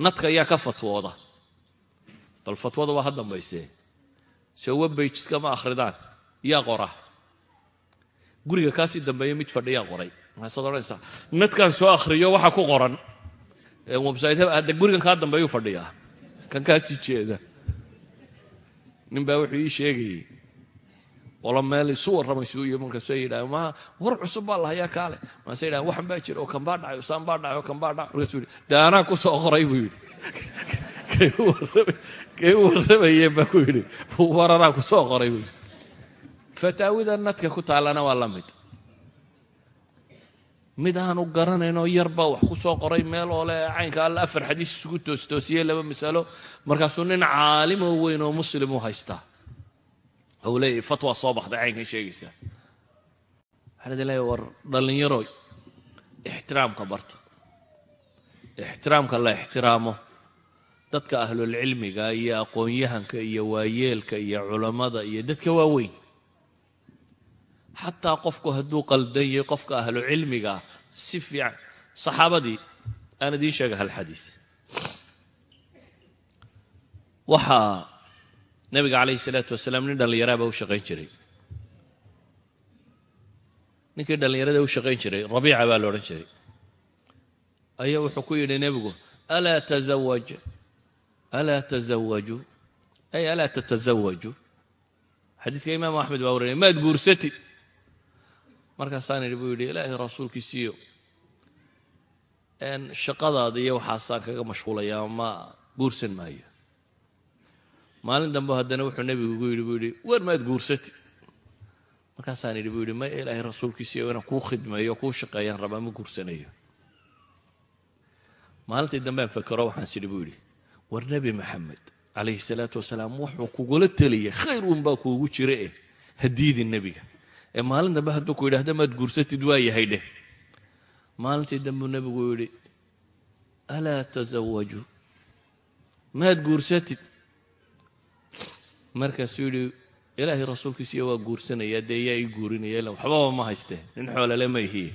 [SPEAKER 1] nadka ayaa ka fatwooda. Bal fatwada waa ha dambaysee. Soo webbageska ma akhridaan. Yaa qora. Guriga kaasii dambeeya mid fadhiyaa qoray. Maasaad odhanaysaa nadkaan soo akhriyo waxa ku qoran. Hadda gurigan kaa dambeeyuu fadhiyaa. Kan kaasii jeeda. Nin baa wuxuu ii sheegayey ola meel isu warramaysu iyo markaasuu yidhaha ma war cusub baa lahayaa kaale. Markaasa yidhaha waxan baa jira oo kan baa dhacay usaan baa dhacay oo kan baa dhacay. Markaasuu yidhi dee ku soo qoray buu yidhi. Kay u baa ku yidhi war ku soo qoray buu yidhi. Fataawida nadka ku taallana waa la mid. Mid aanu garanaynoo yarbaa wax ku soo qoray meel oo le caynka alla afar xadiis isugu toostoosiyey laba masalo. Markaasuu nin caalimoo weyn oo muslim u haystaa ou leeyahy fatwa soo baxday caynkan sheegaysaa waxaan idin leeyahy war dhallinyaroy ixtiraamka barta. Ixtiraamka la ixtiraamo dadka ahlulcilmiga iyo aqoon-yahanka iyo waayeelka iyo culammada iyo dadka waaweyn. Xataa qofku hadduu qaldan yahay qofka ahlucilmigaa si fiican saxaabadii aan idiin sheega hal xadiis. Waxaa nabiga calayhi salaatu wasalaam nin dhallinyaraa baa u shaqayn jiray. Ninkii dhallinyarada u shaqayn jiray rabiica baa la odhan jiray. Ayaa wuxuu ku yidhi nebigu alaa tazawaj alaa tazawaju ay alaa tatasawaju xadiidka imaamu axmed baa warinaya maad guursatid markaasaan idhi buu yidhi ilaahay rasuulkiisiiyo shaqadaada iyo waxaasaan kaga mashquulayaa ma guursan maayo maalin dambe haddana wuxuu nebigu gu yidhi buu yidhi war maad guursatid? Markaasaan idhi buu yidhi ma ilaahay rasuulkiisiiyo inaan kuu khidmeeyo kuu shaqeeyaan rabaa ma guursanayo. Maalintii dambean fakero waxaans idhi buu yidhi war nebi maxamed calayhi salaatu wasalaam wuxuu kugula teliyay khayr uunbaa kuugu jira eh hadiidin nebiga. Ee maalin dambe hadduu ku yidhahda maad guursatid waa yahay dheh. Maalintii dambuu nebigu yidhi alaa tasawaju maad guursatid markaasuu yidhi ilaahay rasuulkiisiiyo waa guursanayaa dee yaa ii guurinaya ila waxbaba ma haystee nin xoolale ma ihiye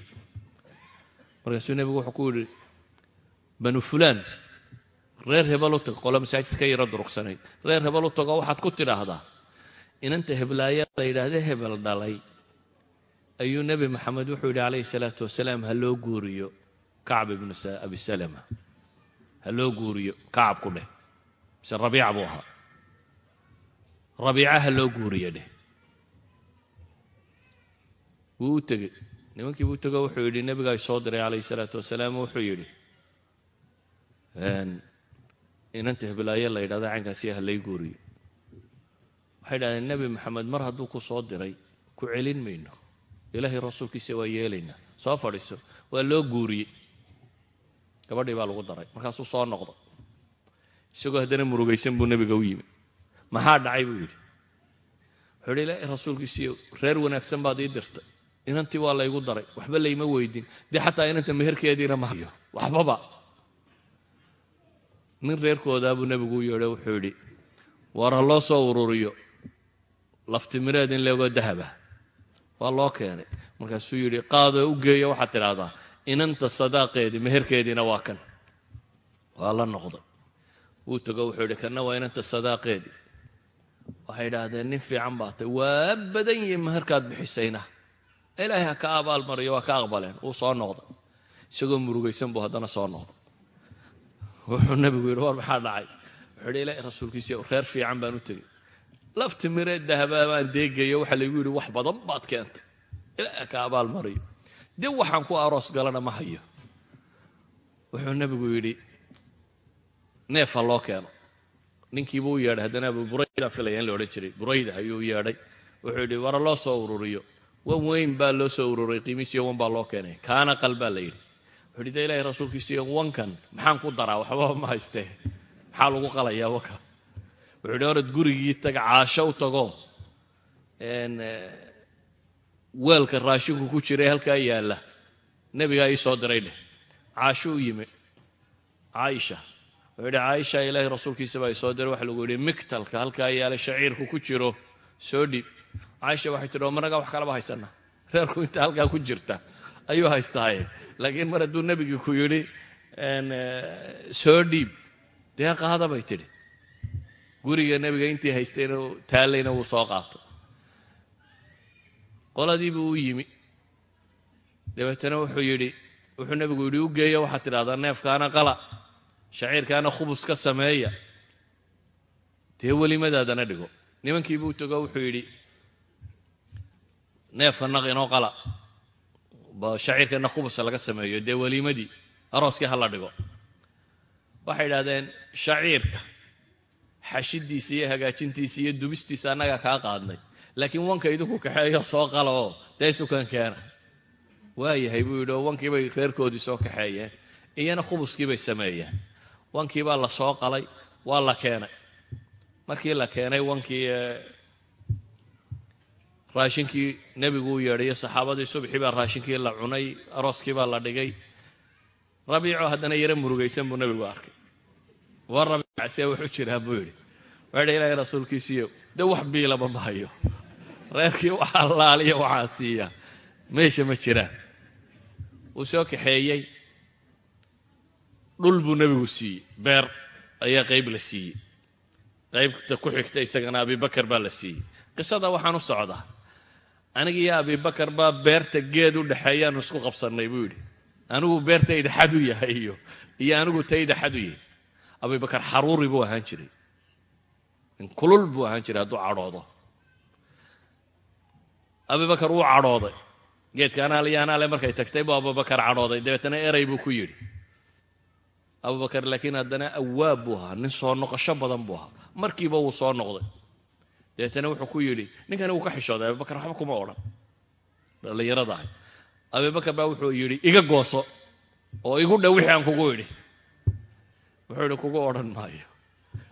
[SPEAKER 1] markaasuu nebigu wuxuu ku yidhi banu fulaan reer hebel u tag qole masaajid ka yaro durugsanayd reer hebel u tago waxaad ku tidhaahdaa inanta heblaaya la yidhaahda hebel dhalay. Ayuu nebi maxamed wuxuu yidhi calayhi salaatu wasalaam ha loo guuriyo kacb ibnu abi salama. Ha loo guuriyo kacab ku dheh. Mise rabiica buu ahaa rabiica ha loo guuriyo dheh. Wuu u tegey. Nimankii buu tego wuxuu yidhi nebigaa soo diray calayhi salaatu wasalaam wuxuu yidhi inanta heblaaye la yidhahda caynkaasi ha lay guuriyo. Waxay dhahdeen nebi maxamed mar hadduu ku soo diray ku celin mayno. Ilaahay rasuulkiisa waa yeelaynaa soo fadhiiso. Waa loo guuriyey gabadhii baa lagu daray. Markaasuu soo noqda isagoo haddana murugaysan buu nebiga u yimi maxaa dhacay buu yidhi. Wuxuu yidhi ilaahay rasuulkiisiiyo reer wanaagsan baad ii dirtay. Inantii waa laygu daray. Waxba layma weydin. Dee xataa inanta meherkeediina ma hayo. Waxbaba. Nin reerkoodaa nebigu u yeedho wuxuu yidhi war ha loo soo ururiyo. Laftimireed in leegoo dahaba. Waa loo keenay. Markaasuu yidhi qaadoo u geeyo waxaad tidhaahdaa. Inanta sadaaqeedii meherkeediina waa kan. Waa la noqday. Wuu tago wuxuu yidhi kanna waa inanta sadaaqeedii waxay idhaahdeen nin fiican baa tay waa badan yihiin meherkaad bixisayna. Ilaahay ha ka abaalmariyo waa ka aqbaleen. Wuu soo noqday. Isagoo murugaysan buu haddana soo noqday. Wuxuu nebigu yidhi war maxaa dhacay? Wuxuu yidhi ilaahay rasuulkiisa reer fiican baan u tegey. Lafti miree dahabaa baan deegayo waxaa laygu yidhi wax badan baad keentay. Ilaahay ha ka abaalmariyo dib waxaan ku aroos galana ma hayo. Wuxuu nebigu yidhi neefa loo keeno ninkiibuu u yeedhay haddana abu burayda filaya in la odhan jiray. Burayda ayuu yeedhay. Wuxuu yidhi wara loo soo ururiyo. Wan weyn baa loo soo ururay qiimiisiyo wan baa loo keenay. Kaana qal baa la yidhi. Wuxuu yidhi de ilaahay rasuulkiisiyo wankan maxaan ku daraa? Waxbaba ma haystee. Maxaa lagu qalayaa wanka wuxuu yidhi orad gurigii taga caasho u tago. Weelka raashinku ku jiray halkaa yaalla. Nebigaa ii soo diray dheh. Caasho u yimi. Caaisha wuxuu yidhi caaisha ilaahay rasuulkiisa baa isoo diray waxa lagu yidhi migtalka halkaa yaalla shaciirku ku jiro soo dhiib caaisha waxay tidhi oo managaa wax kalaba haysana reerku inta halkaa ku jirta ayuu haystaaye laakiin mar hadduu nebigii ku yidhi soo dhiib dee qaada bay tidhi. Guriga nebiga intii haystayna taallayna wuu soo qaatay qoladiibuu u yimi. Dabeetana wuxuu yidhi wuxuu nebigu yidhi u geeyo waxaad tidhahdaa neefkaana qala shaciirkaana khubus ka sameeya. Dee welimadaadana dhigo. Nimankiibuu tago wuxuu yidhi neefka naq inoo qala. Shaciirkana khubusa laga sameeyo. Dee weliimadii arooskii ha la dhigo. Waxay idhahdeen shaciirka xashidiisa iyo hagaajintiisa iyo dubistiisa annagaa kaa qaadnay. Laakiin wanka idinku kaxeeyo soo qala oo dee isukan keena. Waayahay buu yidhi oo wankiibay reerkoodii soo kaxeeyeen. Iyana khubuskiibay sameeyeen wankiibaa la soo qalay waa la keenay. Markii la keenay wankii raashinkii nebigu u yeedhayo saxaabadii subxii baa raashinkii la cunay arooskii baa la dhigay. Rabiico haddana yaro murugaysan buu nebigu arkay. War rabiicasee wuxuu jiraa buu yidhi waadha ilaahay rasuulkiisiiyo dee wax biilaba ma hayo reerkii waxaa laaliya waxaa siiya. Meesha ma jiraan. Wuu soo kaxeeyey dhul buu nebigu siiyey. Beer ayaa qayb la siiyey. Qaybta ku xigta isagana abibakar baa la siiyey. Qisada waxaan u socdaa. Aniga iyo abibakar baa beerta geed u dhexeeyaanu isku qabsannay buu yidhi. Anigu beertayda xad u yahay iyo iyo anigu tayda xad u yahay. Abibakar xaruuri buu ahaan jiray. In kulul buu ahaan jiray hadduu cadhoodo. Abibakar wuu cadhooday. Geedka anaaliyo anaale markay tagtay buu abubakar cadhooday. Dabeetana eray buu ku yidhi abubakar laakiin haddana awaab buu ahaa nin soo noqosho badan buu ahaa. Markiiba wuu soo noqday. Dabeetana wuxuu ku yidhi ninkani wuu ka xishooday abubakar waxba kuma odhan. Dhallinyarada ahay. Abibakar baa wuxuu yidhi iga gooso oo igu dhow wixii aan kugu idhi wuxuu yidhi kugu odhan maayo.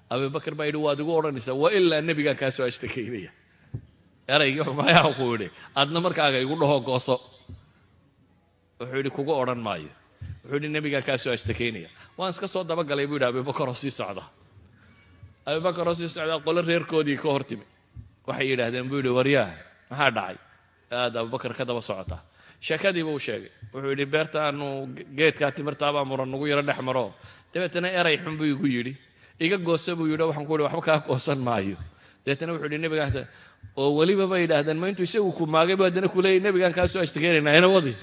[SPEAKER 1] Abibakar baa yidhi waad igu odhanaysaa waa ilaa nebigaan kaa soo ashtakeynaya eraygii ku yidhi adna markaaga igu dhaho gooso. Wuxuu yidhi kugu odhan maayo wuxuu yidhi nebigaan kaa soo ashtakeynaya waan iska soo dabagalay buu yidhi abibakar oo sii socda. Abibakar oo sii socdaa qolo reerkoodii ka hortimi waxay yidhaahdeen buu yidhi waryaah maxaa dhacay? Aad abubakar ka daba socotaa. Sheekadiiba uu sheegay. Wuxuu yidhi beerta aanu geedkaa timirtaabaa muran nagu yaro dhex maro. Dabeetana eray xun buu igu yidhi. Iga goosa buu yidhi waxaan ku yidhi waxba kaa goosan maayo. Dabeetana wuxuu yidhi nebigaas oo weliba bay yidhaahdeen ma intuu isagu ku maagay bu haddana kuleeyay nebigaan kaa soo ashtakeynaynaa ina wadi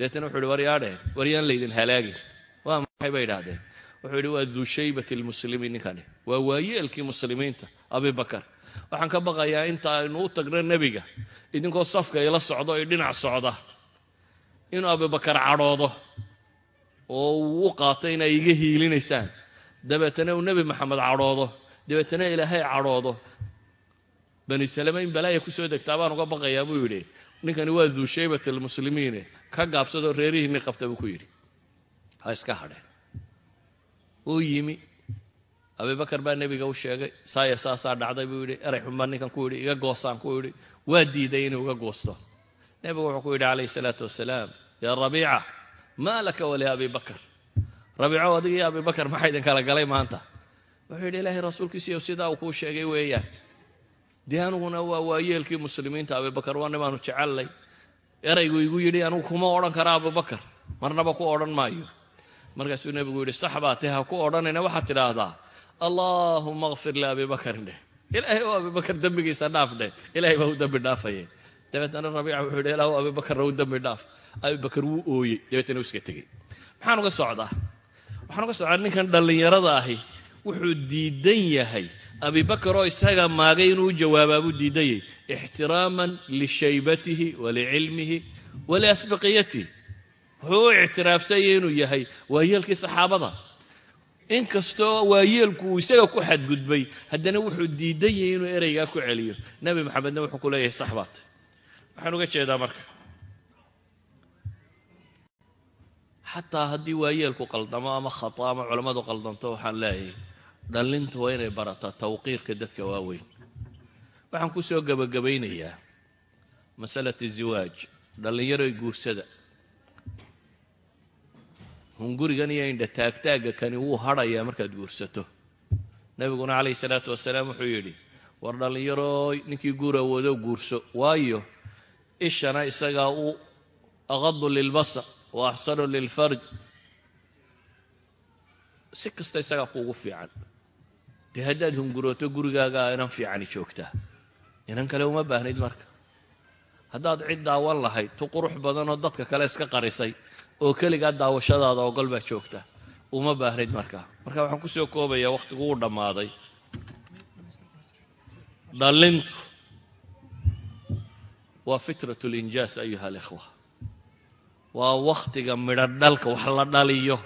[SPEAKER 1] dabeetana wuxu uhi waryaadheen waryaan laydin halaagin. Waa maxay bay idhaahdeen? Wuxuu yidhi waa duu shaybati lmuslimiin ninkani. Waa waayeelkii muslimiinta abibakar waxaan ka baqayaa inta aynu u tagno nebiga idinkoo safka ila socdo ay dhinac socda. Inuu abibakar cadhoodo oo uu u qaato inay iga hiilinaysaan. Dabeetana uu nebi maxamed cadhoodo. Dabeetana ilaahay cadhoodo. Bani salame in balaaya ku soo degtaa baan uga baqayaa buu yidhi ninkani waa duu shaybat almuslimiine ka gaabsadoo reerihiinni qabta buu ku yidhi. Ha iska hadheen uu yimi. Abibakar baa nebiga u sheegay. Saaya saasaa dhacday buu yidhi. Eray xun baa ninkan ku yidhi. Iga goosaan ku yidhi. Waa diiday inuu iga goosto. Nebigu wuxuu ku yidhi calayhi salaatu wasalaam yaa rabiica maa laka wali abi bakar rabiico adiga iyo abibakar maxaa idin kala galay maanta? Wuxuu yidhi ilaahay rasuulkiisiiyo sidaa uu kuu sheegay weeyaan dee waa waayeelkii muslimiinta abibakar waa nimaanu jecellay eraygu igu yidhi anugu kuma odhan kara abubakar marnaba ku odhan maayo. Markaasuu nebigu yidhi sax baa te ha ku odhanayna waxaad tidhaahdaa allaahuma akfir liabi bakarin dheh ilaahay oo abibakar dembigiisa dhaaf dheh ilaahay baa u dembi dhaafaye dabeetana rabiica wuxuu yidhi ilaahu abibakarna u dembi dhaaf. Abibakar wuu ooyey dabeetana u iska tegey. Maxaan socdaa waxaan uga socdaa ninkan dhallinyarada ahi wuxuu diidan yahay abibakar oo isaga maagay inuu u jawaabaa buu diidayay ixtiraaman lishaybatihi walicilmihi waliasbiqiyatihi wuxuu u ictiraafsanyay inuu yahay waayeelkii saxaabada. Inkastoo waayeelku uu isaga ku xadgudbay haddana wuxuu diidan yahay inuu ereygaa ku celiyo. Nebi maxamedna wuxuu ku leeyahay sax baatay waxaan uga jeedaa marka. Xataa haddii waayeelku qaldamo ama khata ama culammadu qaldanto waxaan leeyahay dhallintu waa inay barataa tawqiirka dadka waaweyn waxaan ku soo gebagabaynayaa masalati ziwaaj dhallinyaroy guursada. Hungurigan iyo indha taagtaagga kani wuu hadhayaa markaad guursato. Nebiguna calayhi salaatu wasalaam wuxuu yidhi war dhallinyarooy ninkii guur awoodo guurso waayo ishana isagaa u aqadu lilbasar wa axsanu lilfarj si kasta isagaa kuugu fiican dee haddaad hungurooto gurigaagaa inan fiicani joogtaa inan kale uma baahnayd marka haddaad cid daawan lahayd tu qurux badanoo dadka kale iska qarisay oo keligaa daawashadaada ogol baa joogta uma baahnayd markaa marka waxaan ku soo koobayaa wakhtigu uu dhammaaday dhallintu waa fitrat linjaas ayuha alikhwa waa wakhtiga midho dhalka wax la dhaliyo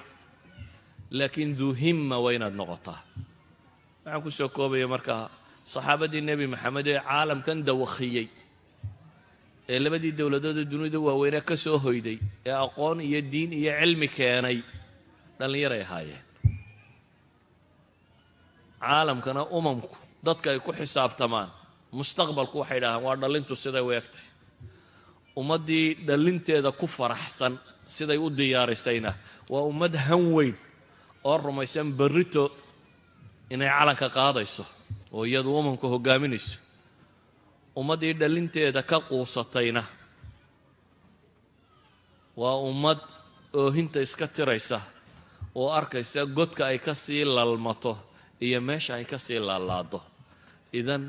[SPEAKER 1] laakiin duu himma waa inaad noqotaa waxaan ku soo koobaya markaa saxaabadii nebi maxamed ee caalamkan dawakhiyey ee labadii dowladoodee dunida waaweynee ka soo hoyday ee aqoon iyo diin iyo cilmi keenay dhallinyaray ahaayeen. Caalamkana umamku dadka ay ku xisaabtamaan mustaqbalku waxay dhahaan waa dhallintu siday u egtay ummaddii dhallinteeda ku faraxsan siday u diyaarisayna waa ummad han weyn oo rumaysan berrito inay calanka qaadayso oo iyadu umamka hoggaaminayso. Ummaddii dhallinteeda ka quusatayna. Waa ummad oohinta iska tiraysa oo arkaysa godka ay ka sii lalmato iyo meesha ay ka sii laalaado. Idan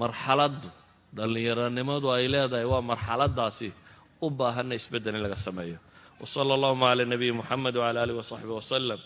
[SPEAKER 1] marxaladdu dhallinyaronimadu ay leedahay waa marxaladaasi u baahanna isbeddel in laga sameeyo. Wsala allahuma cala nabiyi muxamed wcala alih wasaxbi waslem